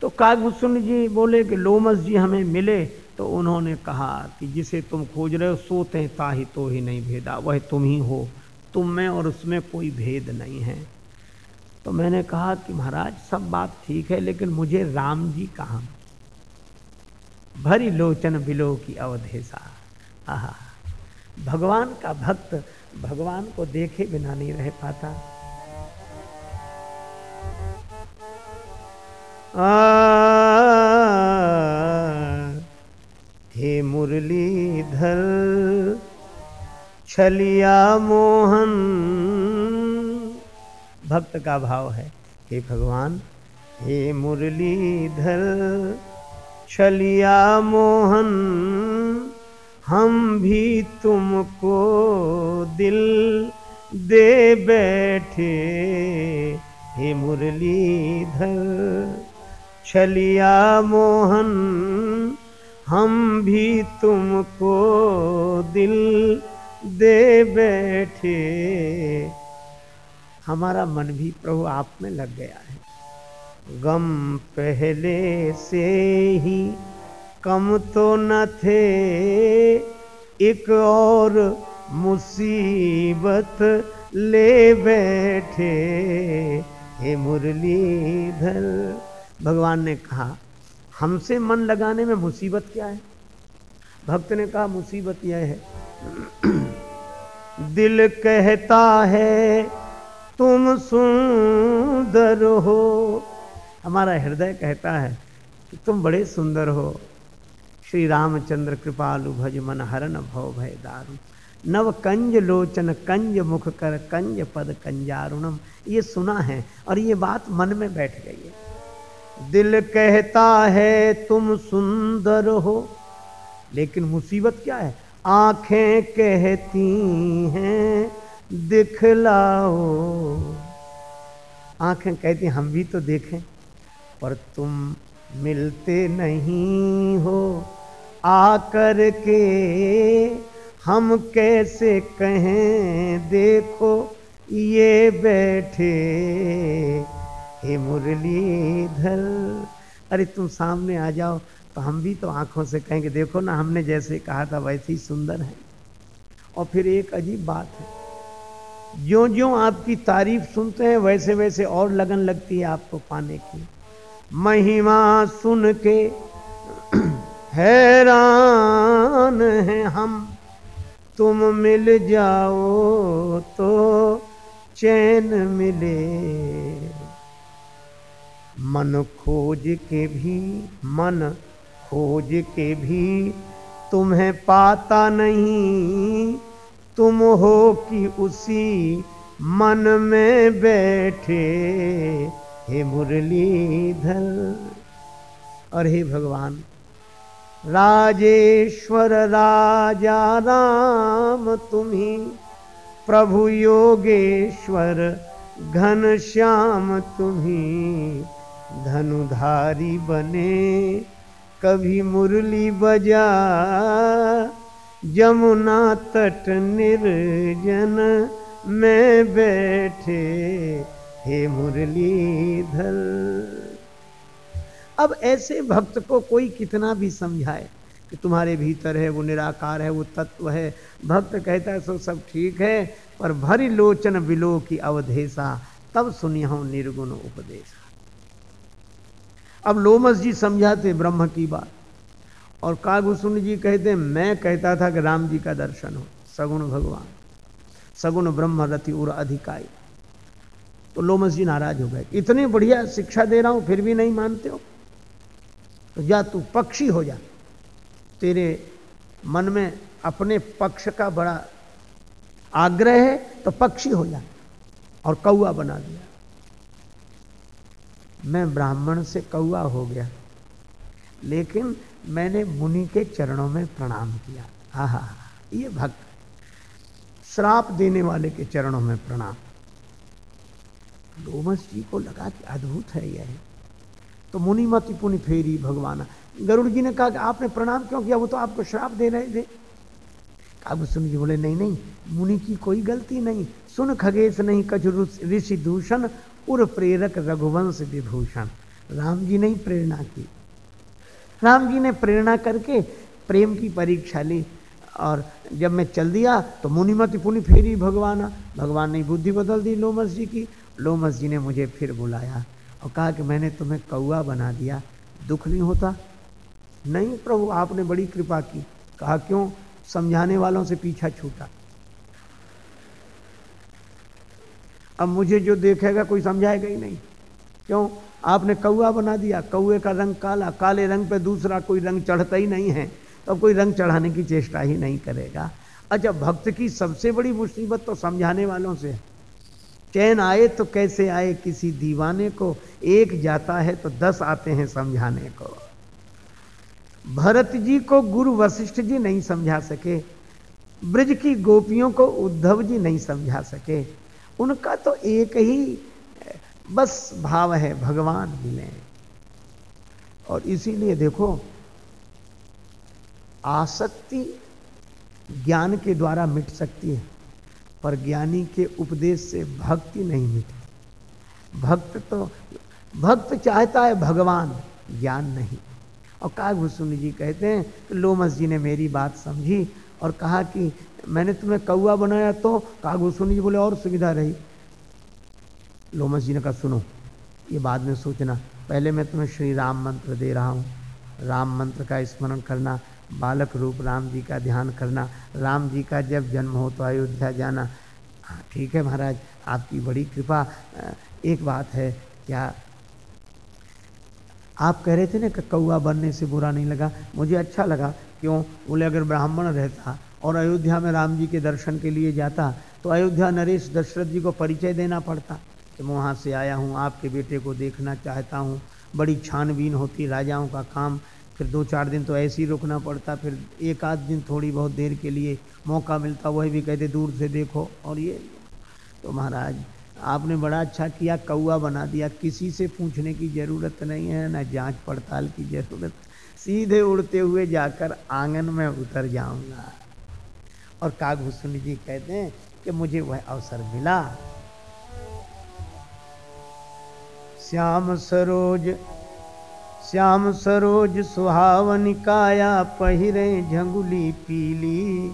तो कागभूषण जी बोले कि लोमस जी हमें मिले तो उन्होंने कहा कि जिसे तुम खोज रहे हो, सोते ताही तो ही नहीं भेदा, वह तुम ही हो। तुम में और उसमें कोई भेद नहीं है। तो मैंने कहा, कि महाराज, सब बात ठीक है, लेकिन मुझे राम जी कहा? भरी लोचन बिलो की अवधेशा आहा। भगवान का भक्त भगवान को देखे बिना नहीं रह पाता। हे मुरलीधर, छलिया मोहन भक्त का भाव है। हे भगवान, हे मुरलीधर, छलिया मोहन, हम भी तुमको दिल दे बैठे। हे मुरलीधर, छलिया मोहन, हम भी तुमको दिल दे बैठे। हमारा मन भी प्रभु आप में लग गया है। गम पहले से ही कम तो न थे, एक और मुसीबत ले बैठे। हे मुरलीधर, भगवान ने कहा, हमसे मन लगाने में मुसीबत क्या है? भक्त ने कहा, मुसीबत यह है। *clears throat* दिल कहता है तुम सुंदर हो। हमारा हृदय कहता है कि तुम बड़े सुंदर हो। श्री रामचंद्र कृपालु भज मन हरन भव भय दारू नव कंज लोचन, कंज मुख कर, कंज पद कंजारुणम। ये सुना है और ये बात मन में बैठ गई है। दिल कहता है तुम सुंदर हो, लेकिन मुसीबत क्या है? आँखें कहती हैं दिखलाओ। आँखें कहती हम भी तो देखें, पर तुम मिलते नहीं हो। आकर के हम कैसे कहें, देखो ये बैठे हे मुरलीधर। अरे, तुम सामने आ जाओ तो हम भी तो आँखों से कहेंगे, देखो ना, हमने जैसे कहा था, वैसे ही सुंदर है। और फिर एक अजीब बात है जो जो आपकी तारीफ़ सुनते हैं वैसे वैसे और लगन लगती है आपको पाने की। महिमा सुन के *clears throat* हैरान हैं हम। तुम मिल जाओ तो चैन मिले। मन खोज के भी, मन खोज के भी तुम्हें पाता नहीं। तुम हो कि उसी मन में बैठे हे मुरलीधर। और हे भगवान, राजेश्वर राजा राम, तुम्ही प्रभु योगेश्वर, घन श्याम, तुम्ही धनुधारी बने, कभी मुरली बजा जमुना तट निर्जन में बैठे, हे मुरलीधर। अब ऐसे भक्त को कोई कितना भी समझाए कि तुम्हारे भीतर है, वो निराकार है, वो तत्व है। भक्त कहता है, सो सब ठीक है, पर भरी लोचन बिलो की अवधेशा, तब सुनिया निर्गुण उपदेशा। अब लोमस जी समझाते ब्रह्म की बात। और कागुसुन जी कहते मैं कहता था कि राम जी का दर्शन हो, सगुण भगवान, सगुण ब्रह्म रति और अधिकारी। तो लोमस जी नाराज़ हो गए, इतनी बढ़िया शिक्षा दे रहा हूँ, फिर भी नहीं मानते हो? तो जा तू पक्षी हो जा, तेरे मन में अपने पक्ष का बड़ा आग्रह है तो पक्षी हो जा, और कौआ बना दिया। मैं ब्राह्मण से कौआ हो गया, लेकिन मैंने मुनि के चरणों में प्रणाम किया। हा हा ये भक्त श्राप देने वाले के चरणों में प्रणाम। लोमस जी को लगा कि अद्भुत है यह। तो मुनि मति पुनि फेरी भगवान, गरुड़ जी ने कहा कि आपने प्रणाम क्यों किया? वो तो आपको श्राप दे रहे थे। अब सुन जी बोले, नहीं नहीं, मुनि की कोई गलती नहीं। सुन खगेश नहीं कछ ऋषि दूषण, उर प्रेरक रघुवंश विभूषण। राम जी ने ही प्रेरणा की। राम जी ने प्रेरणा करके प्रेम की परीक्षा ली। और जब मैं चल दिया तो मुनिमति पुनि फेरी भगवान भगवान ने बुद्धि बदल दी लोमस जी की। लोमस जी ने मुझे फिर बुलाया और कहा कि मैंने तुम्हें कौआ बना दिया। दुख नहीं होता? नहीं प्रभु, आपने बड़ी कृपा की। कहा, क्यों? समझाने वालों से पीछा छूटा। अब मुझे जो देखेगा, कोई समझाएगा ही नहीं। क्यों? आपने कौआ बना दिया कौए का रंग काला, काले रंग पे दूसरा कोई रंग चढ़ता ही नहीं है तो कोई रंग चढ़ाने की चेष्टा ही नहीं करेगा। अच्छा भक्त की सबसे बड़ी मुसीबत तो समझाने वालों से चैन आए तो कैसे आए किसी दीवाने को? एक जाता है तो दस आते हैं समझाने को। भरत जी को गुरु वशिष्ठ जी नहीं समझा सके, ब्रज की गोपियों को उद्धव जी नहीं समझा सके। उनका तो एक ही बस भाव है, भगवान मिले। और इसीलिए देखो, आसक्ति ज्ञान के द्वारा मिट सकती है, पर ज्ञानी के उपदेश से भक्ति नहीं मिटती। भक्त तो भक्त चाहता है भगवान, ज्ञान नहीं। और कागभूषण जी कहते हैं कि लोमस जी ने मेरी बात समझी और कहा कि मैंने तुम्हें कौआ बनाया तो कागभूषण जी बोले, और सुविधा रही। लोमस जी ने कहा, सुनो, ये बाद में सोचना। पहले मैं तुम्हें श्री राम मंत्र दे रहा हूँ। राम मंत्र का स्मरण करना, बालक रूप राम जी का ध्यान करना, राम जी का जब जन्म हो तो अयोध्या जाना। हाँ ठीक है महाराज, आपकी बड़ी कृपा। एक बात है, क्या आप कह रहे थे ना कौआ बनने से बुरा नहीं लगा? मुझे अच्छा लगा, क्यों? बोले, अगर ब्राह्मण रहता और अयोध्या में राम जी के दर्शन के लिए जाता तो अयोध्या नरेश दशरथ जी को परिचय देना पड़ता। कि मैं वहाँ से आया हूँ। आपके बेटे को देखना चाहता हूँ। बड़ी छानबीन होती राजाओं का काम। फिर दो चार दिन तो ऐसे ही रुकना पड़ता। फिर एक आध दिन थोड़ी बहुत देर के लिए मौका मिलता। वही भी कहते, दूर से देखो। और ये तो महाराज, आपने बड़ा अच्छा किया कौआ बना दिया। किसी से पूछने की ज़रूरत नहीं है, ना जाँच पड़ताल की ज़रूरत। सीधे उड़ते हुए जाकर आँगन में उतर जाऊँगा। और कागभूषण जी कहते हैं कि मुझे वह अवसर मिला। श्याम सरोज श्याम सरोज सुहावन काया पहिरे झंगुली पीली।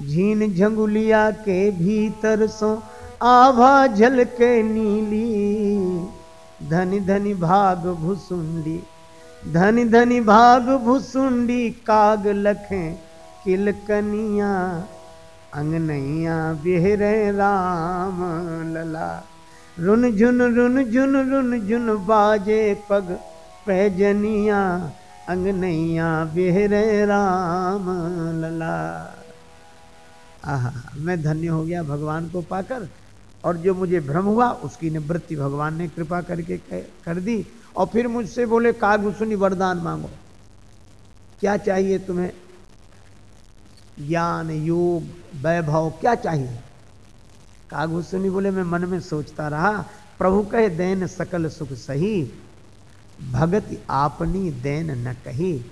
झीन झंगुलिया के भीतर सो आभा झल के नीली। धनी धनी भाग भुसुंडी, धनी धनी भाग भुसुंडी, काग लखे किलकनिया अंगनैया बिहरे राम लला। रुन झुन रुन झुन रुन झुन बाजे पग पैजनिया अंगनैया बिहरे राम, लला। आहा, मैं धन्य हो गया भगवान को पाकर, और जो मुझे भ्रम हुआ, उसकी निवृत्ति भगवान ने कृपा करके कर दी, और फिर मुझसे बोले कागुसुनी वरदान मांगो। क्या चाहिए तुम्हें? ज्ञान, योग, वैभव, क्या चाहिए? कागभूषणी बोले, मैं मन में सोचता रहा, प्रभु कहे, देन सकल सुख सही, भगति आपनी देन न कही,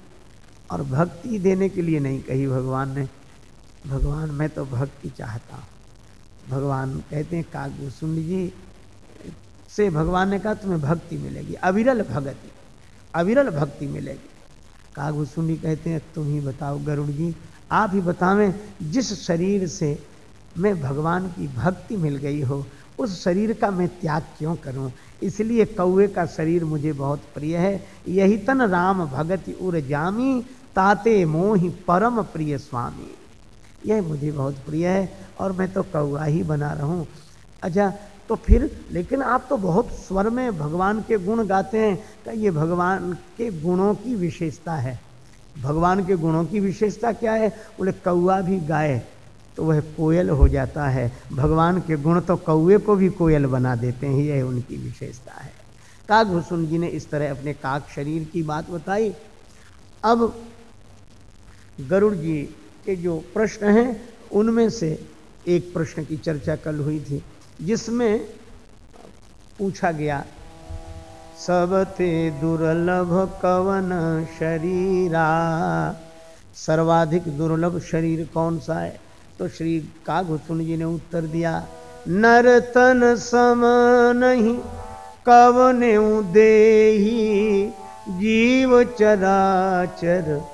और भक्ति देने के लिए नहीं कही भगवान ने। भगवान, मैं तो भक्ति चाहता हूँ। भगवान कहते हैं कागभूषण जी, से भगवान ने कहा, तुम्हें भक्ति मिलेगी, अविरल भगति, अविरल भक्ति मिलेगी। कागभूषण जी कहते हैं, तुम ही बताओ गरुड़ जी, आप ही बतावें, जिस शरीर से मैं भगवान की भक्ति मिल गई हो, उस शरीर का मैं त्याग क्यों करूँ? इसलिए कौए का शरीर मुझे बहुत प्रिय है। यही तन राम भगति उर जामी, ताते मोहि परम प्रिय स्वामी। यह मुझे बहुत प्रिय है और मैं तो कौआ ही बना रहा। अच्छा तो फिर, लेकिन आप तो बहुत स्वर में भगवान के गुण गाते हैं क्या ये भगवान के गुणों की विशेषता है। भगवान के गुणों की विशेषता क्या है? बोले कौआ भी गाय तो वह कोयल हो जाता है। भगवान के गुण तो कौए को भी कोयल बना देते हैं, यह उनकी विशेषता है। काकभूषण जी ने इस तरह अपने काक शरीर की बात बताई। अब गरुड़ जी के जो प्रश्न हैं, उनमें से एक प्रश्न की चर्चा कल हुई थी, जिसमें पूछा गया सबते दुर्लभ कवन शरीरा? सर्वाधिक दुर्लभ शरीर कौन सा है? तो श्री कागुसुन जी ने उत्तर दिया, नरतन सम नहीं कवने देही, जीव चराचर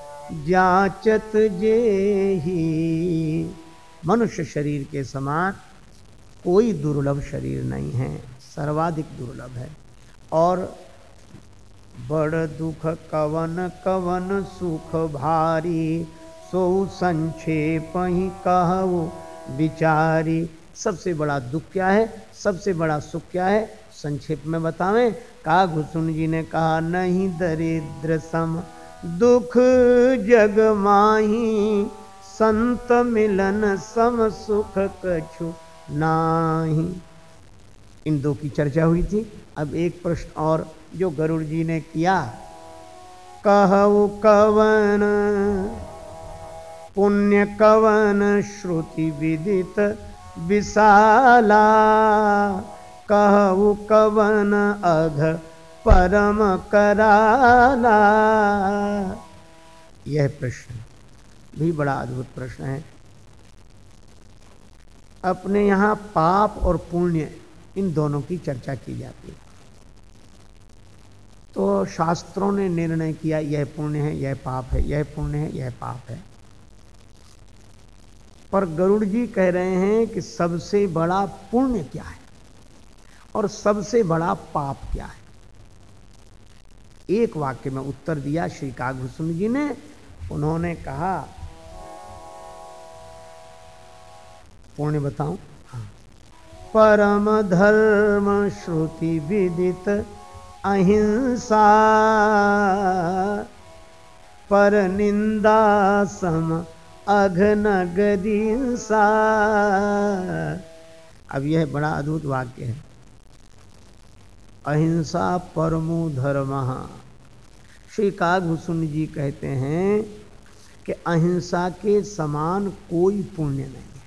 जाचत जेही। मनुष्य शरीर के समान कोई दुर्लभ शरीर नहीं है, सर्वाधिक दुर्लभ है। और बड़ दुख कवन कवन सुख भारी सो संक्षेप ही कहु विचारी। सबसे बड़ा दुख क्या है? सबसे बड़ा सुख क्या है? संक्षेप में बतावें। का घुसुन जी ने कहा, नहीं दरिद्र सम, दुख जग माही। संत मिलन सम, सुख कछु नाही। इन दो की चर्चा हुई थी। अब एक प्रश्न और, जो गरुड़ जी ने किया। कहु कवन पुण्य कवन श्रुति विदित विशाला। कहु कवन अध परम कराला यह प्रश्न भी बड़ा अद्भुत प्रश्न है। अपने यहाँ पाप और पुण्य इन दोनों की चर्चा की जाती है। तो शास्त्रों ने निर्णय किया, यह पुण्य है, यह पाप है, यह पुण्य है, यह पाप है। पर गरुड़ जी कह रहे हैं कि सबसे बड़ा पुण्य क्या है? और सबसे बड़ा पाप क्या है? एक वाक्य में उत्तर दिया श्री काघुसुन जी ने। उन्होंने कहा, पुण्य बताऊँ? हाँ। परम धर्म श्रुति विदित अहिंसा, पर निंदा सम अघनगरिंसा अब यह बड़ा अद्भुत वाक्य है। अहिंसा परमो धर्म। श्री काघुसुन जी कहते हैं कि अहिंसा के समान कोई पुण्य नहीं है।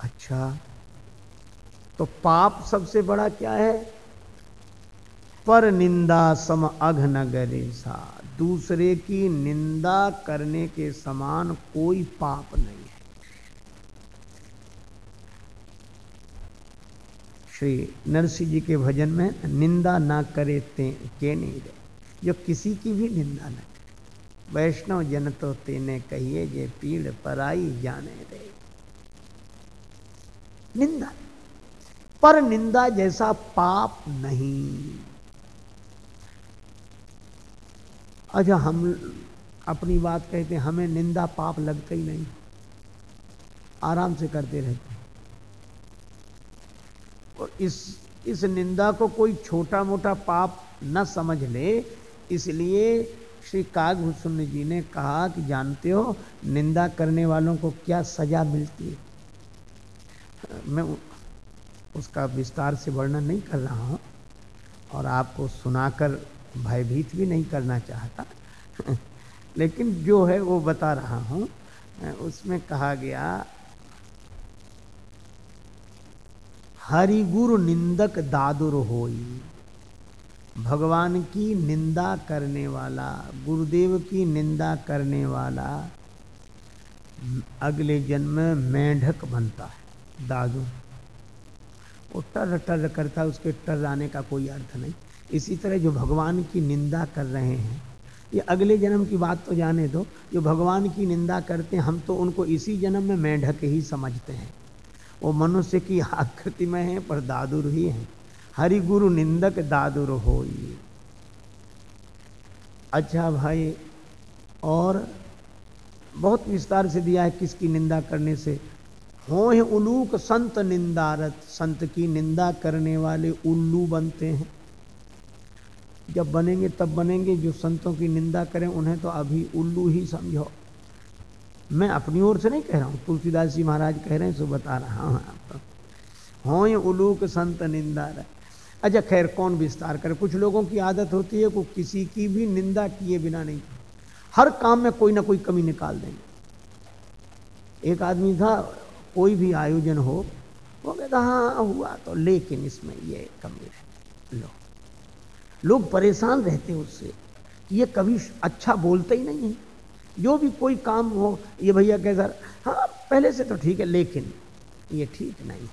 अच्छा तो पाप सबसे बड़ा क्या है? पर निंदा सम अघ सा दूसरे की निंदा करने के समान कोई पाप नहीं है। श्री नरसिंह जी के भजन में निंदा ना करे ते, के नहीं रहे। जो किसी की भी निंदा न करे। वैष्णव जन तो तेने कहिए जे पीड़ पराई जाने रे निंदा। पर निंदा जैसा पाप नहीं। अच्छा हम अपनी बात कहते हमें निंदा पाप लगता ही नहीं। आराम से करते रहते और इस इस निंदा को कोई छोटा मोटा पाप न समझ ले, इसलिए श्री काग कागभूषण जी ने कहा कि जानते हो, निंदा करने वालों को क्या सजा मिलती है? मैं उसका विस्तार से वर्णन नहीं कर रहा हूँ, और आपको सुनाकर भयभीत भी नहीं करना चाहता। लेकिन जो है वो बता रहा हूँ, उसमें कहा गया हरि गुरु निंदक दादुर होई। भगवान की निंदा करने वाला, गुरुदेव की निंदा करने वाला, अगले जन्म में मेंढक बनता है दादुर वो टर टर करता है उसके टर आने का कोई अर्थ नहीं। इसी तरह जो भगवान की निंदा कर रहे हैं, ये अगले जन्म की बात तो जाने दो, जो भगवान की निंदा करते हैं, हम तो उनको इसी जन्म में मेंढक ही समझते हैं। वो मनुष्य की आकृति में है, पर दादुर ही है। हरि गुरु निंदक दादुर हो ये अच्छा भाई, और बहुत विस्तार से दिया है किसकी निंदा करने से। हो उलूक संत निंदारत, संत की निंदा करने वाले उल्लू बनते हैं। जब बनेंगे, तब बनेंगे। जो संतों की निंदा करें, उन्हें तो अभी उल्लू ही समझो। मैं अपनी ओर से नहीं कह रहा हूँ, तुलसीदास जी महाराज कह रहे हैं, सो बता रहा हूँ आपको हो उलूक संत निंदा रहे। अच्छा खैर, कौन विस्तार करे? कुछ लोगों की आदत होती है को किसी की भी निंदा किए बिना नहीं। हर काम में कोई ना कोई कमी निकाल देंगे। एक आदमी था, कोई भी आयोजन हो, वो कहता हाँ हुआ तो लेकिन इसमें ये कमी है। लो। लोग परेशान रहते हैं उससे। ये कभी अच्छा बोलते ही नहीं है। जो भी कोई काम हो, ये भैया कह सर हाँ पहले से तो ठीक है, लेकिन ये ठीक नहीं।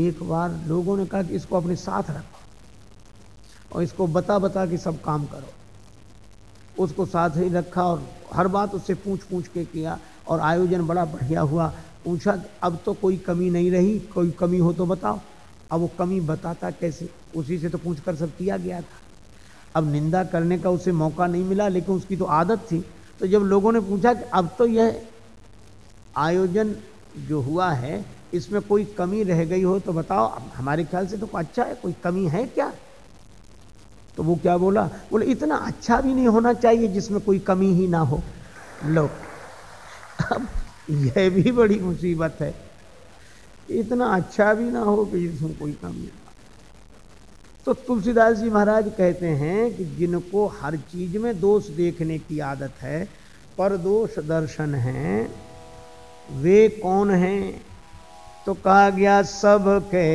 एक बार लोगों ने कहा कि इसको अपने साथ रखो और इसको बता बता के सब काम करो। उसको साथ ही रखा और हर बात उससे पूछ पूछ के किया और आयोजन बड़ा बढ़िया हुआ। पूछा, अब तो कोई कमी नहीं रही, कोई कमी हो तो बताओ। अब वो कमी बताता कैसे? उसी से तो पूछ कर सब किया गया था। अब निंदा करने का उसे मौका नहीं मिला, लेकिन उसकी तो आदत थी। तो जब लोगों ने पूछा कि अब तो यह आयोजन जो हुआ है, इसमें कोई कमी रह गई हो तो बताओ हमारे ख्याल से तो अच्छा है, कोई कमी है क्या? तो वो क्या बोला? बोले, इतना अच्छा भी नहीं होना चाहिए जिसमें कोई कमी ही ना हो। लो, अब यह भी बड़ी मुसीबत है। इतना अच्छा भी ना हो कि जिसमें कोई कमी ना तो तुलसीदास जी महाराज कहते हैं कि जिनको हर चीज़ में दोष देखने की आदत है पर दोष दर्शन है, वे कौन हैं? तो कहा गया सब के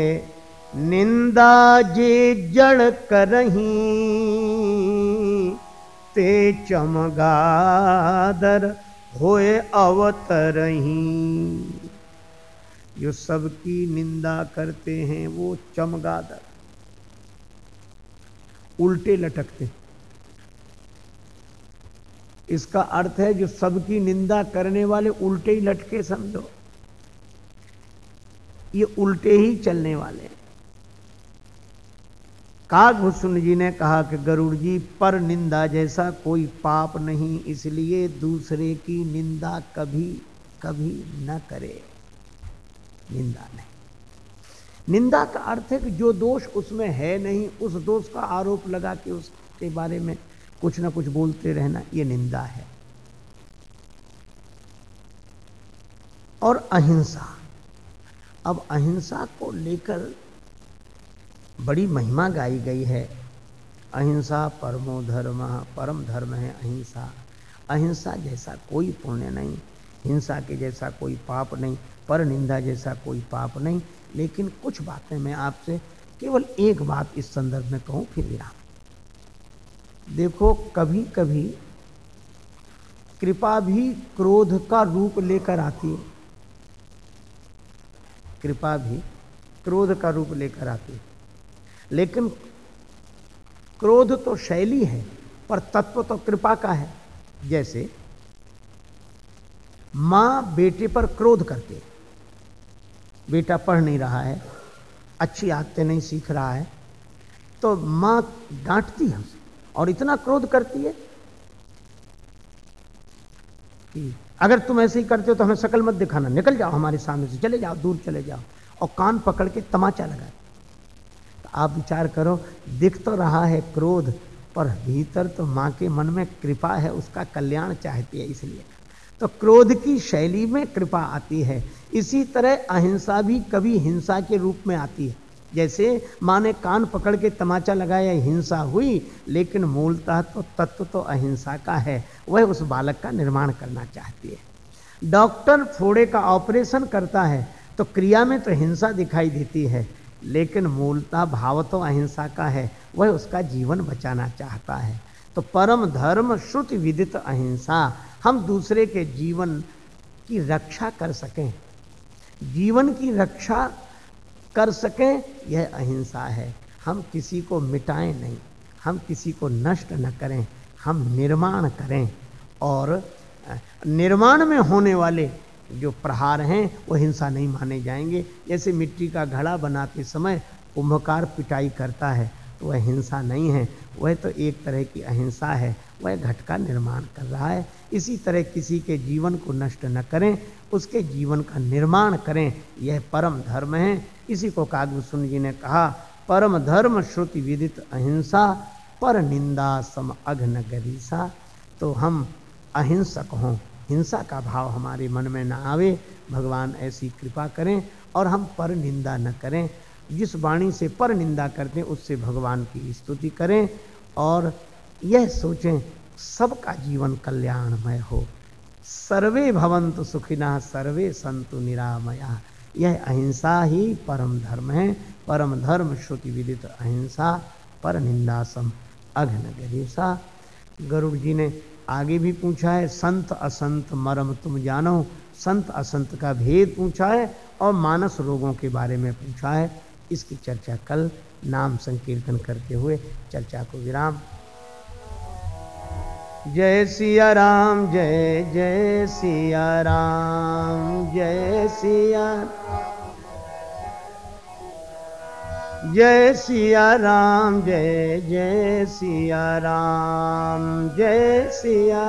निंदा जे जड़ करही, ते चमगादर होए अवतरही जो सबकी निंदा करते हैं, वो चमगादर। उल्टे लटकते। इसका अर्थ है जो सबकी निंदा करने वाले उल्टे ही लटके, समझो। ये उल्टे ही चलने वाले हैं। कागभूषण जी ने कहा कि गरुड़ जी, पर निंदा जैसा कोई पाप नहीं, इसलिए दूसरे की निंदा कभी कभी न करे। निंदा नहीं। निंदा का अर्थ है कि जो दोष उसमें है नहीं, उस दोष का आरोप लगा के उसके बारे में कुछ ना कुछ बोलते रहना, ये निंदा है। और अहिंसा। अब अहिंसा को लेकर बड़ी महिमा गाई गई है। अहिंसा परमो धर्म, परम धर्म है अहिंसा। अहिंसा जैसा कोई पुण्य नहीं, हिंसा के जैसा कोई पाप नहीं, पर निंदा जैसा कोई पाप नहीं लेकिन कुछ बातें मैं आपसे केवल एक बात इस संदर्भ में कहूँ, फिर विराम। देखो कभी कभी कृपा भी क्रोध का रूप लेकर आती है। कृपा भी क्रोध का रूप लेकर आती है। लेकिन क्रोध तो शैली है, पर तत्व तो कृपा का है। जैसे, माँ बेटे पर क्रोध करती है। बेटा पढ़ नहीं रहा है, अच्छी आदतें नहीं सीख रहा है तो माँ डांटती है उसे और इतना क्रोध करती है कि अगर तुम ऐसे ही करते हो तो हमें शकल मत दिखाना, निकल जाओ हमारे सामने से, चले जाओ, दूर चले जाओ और कान पकड़ के तमाचा लगाए। तो आप विचार करो, दिख तो रहा है क्रोध, पर भीतर तो माँ के मन में कृपा है, उसका कल्याण चाहती है इसलिए। तो क्रोध की शैली में कृपा आती है। इसी तरह अहिंसा भी कभी हिंसा के रूप में आती है। जैसे माँ ने कान पकड़ के तमाचा लगाया, हिंसा हुई, लेकिन मूलतः तो तत्व तो अहिंसा का है। वह उस बालक का निर्माण करना चाहती है। डॉक्टर फोड़े का ऑपरेशन करता है तो क्रिया में तो हिंसा दिखाई देती है, लेकिन मूलतः भाव तो अहिंसा का है। वह उसका जीवन बचाना चाहता है। तो परम धर्म श्रुति विदित अहिंसा हम दूसरे के जीवन की रक्षा कर सकें। जीवन की रक्षा कर सकें, यह अहिंसा है। हम किसी को मिटाएँ नहीं। हम किसी को नष्ट न करें। हम निर्माण करें। और निर्माण में होने वाले जो प्रहार हैं, वो हिंसा नहीं माने जाएँगे। जैसे मिट्टी का घड़ा बनाते समय कुंभकार पिटाई करता है। तो वह हिंसा नहीं है। वह तो एक तरह की अहिंसा है। वह घट का निर्माण कर रहा है। इसी तरह किसी के जीवन को नष्ट न करें, उसके जीवन का निर्माण करें, यह परम धर्म है। इसी को कागभूषण जी ने कहा, परम धर्म श्रुति विदित अहिंसा, पर निंदा सम अघन गरीसा। तो हम अहिंसक हों। हिंसा का भाव हमारे मन में न आवे। भगवान ऐसी कृपा करें और हम पर निंदा न करें। जिस वाणी से पर निंदा करते हैं, उससे भगवान की स्तुति करें और यह सोचें, सबका जीवन कल्याणमय हो। सर्वे भवंतु सुखिना, सर्वे संतु निरामया। यह अहिंसा ही परम धर्म है। परम धर्म श्रुति विदित अहिंसा, पर निंदासम अघन गरीसा। गरुड़ जी ने आगे भी पूछा है, संत असंत मरम तुम जानो। संत असंत का भेद पूछा है और मानस रोगों के बारे में पूछा है। इसकी चर्चा कल नाम संकीर्तन करते हुए चर्चा को विराम। जय सिया राम, जय जय सिया राम, जय सिया जय सिया राम, जय जय सिया राम, जय सिया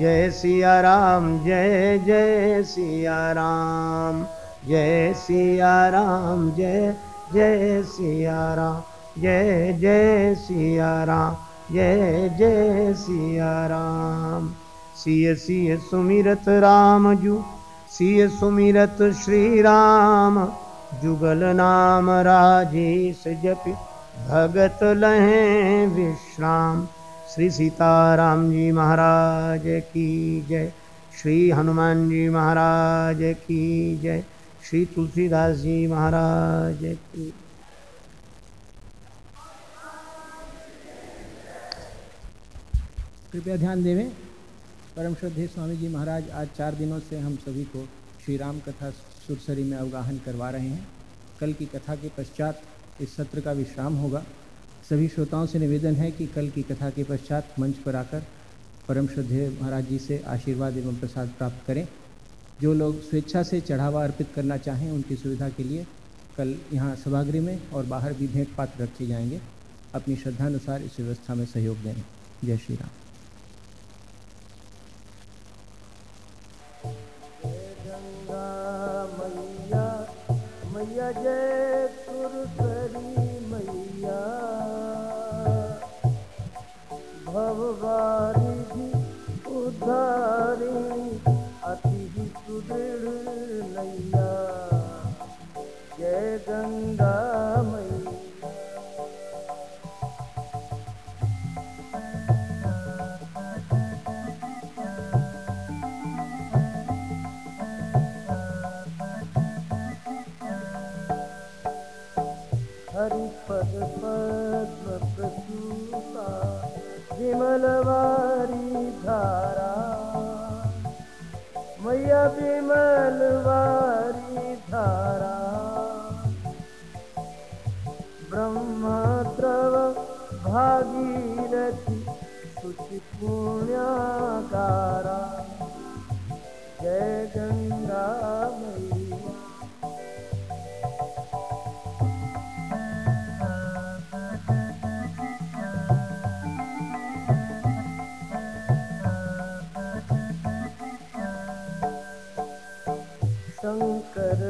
जय सिया राम जय जय सिया राम जय सिया राम जय जय सिया राम जय जय सिया राम जय जय सिया राम। सिय सिय सुमिरत राम जू सिय सुमिरत श्री राम जुगल नाम राजेश जपि भगत लहे विश्राम श्री सीताराम जी महाराज की जय। श्री हनुमान जी महाराज की जय। श्री तुलसीदास जी महाराज की कृपया ध्यान देवें, परम श्रद्धे स्वामी जी महाराज, आज चार दिनों से हम सभी को श्री राम कथा सुरसरी में अवगाहन करवा रहे हैं। कल की कथा के पश्चात इस सत्र का विश्राम होगा। सभी श्रोताओं से निवेदन है कि कल की कथा के पश्चात मंच पर आकर परम श्रद्धे महाराज जी से आशीर्वाद एवं प्रसाद प्राप्त करें। जो लोग स्वेच्छा से चढ़ावा अर्पित करना चाहें, उनकी सुविधा के लिए कल यहाँ सभागृह में और बाहर भी भेंट पात्र रखे जाएँगे। अपनी श्रद्धानुसार इस व्यवस्था में सहयोग दें। जय श्री राम। जय जय गंगा मैया हरिपद पद्म प्रसूता विमलवारी धारा विमलवारि धारा। ब्रह्मात्र भागीरथ सुा जय गङ्गा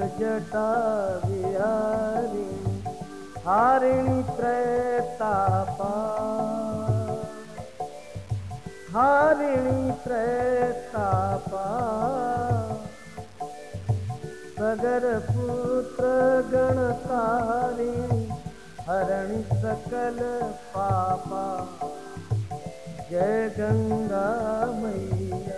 जटा हारिणि त्रैतापा। हारिणि त्रैतापा। सगर पुत्र गणतारिणि हरणि सकल पापा। जय गंगा मैया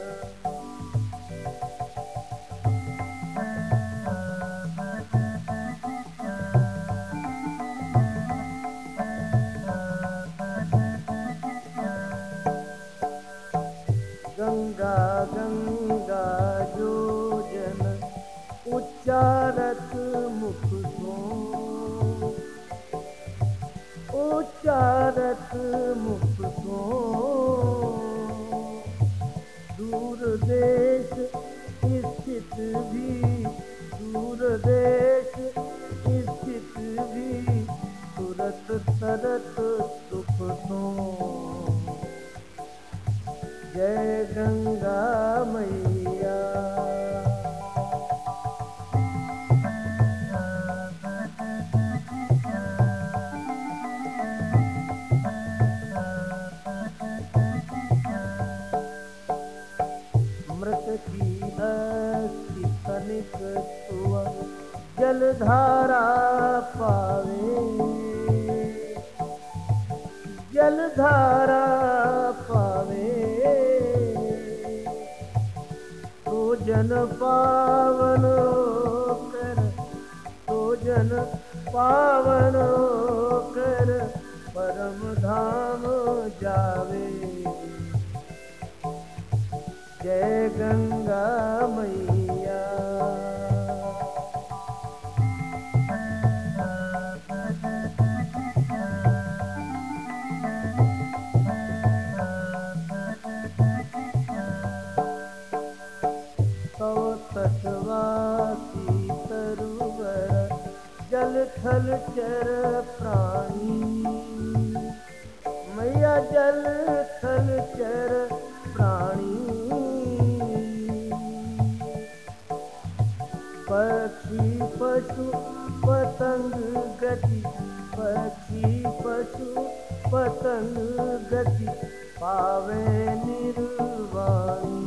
पतंग गति पावे निर्वाणी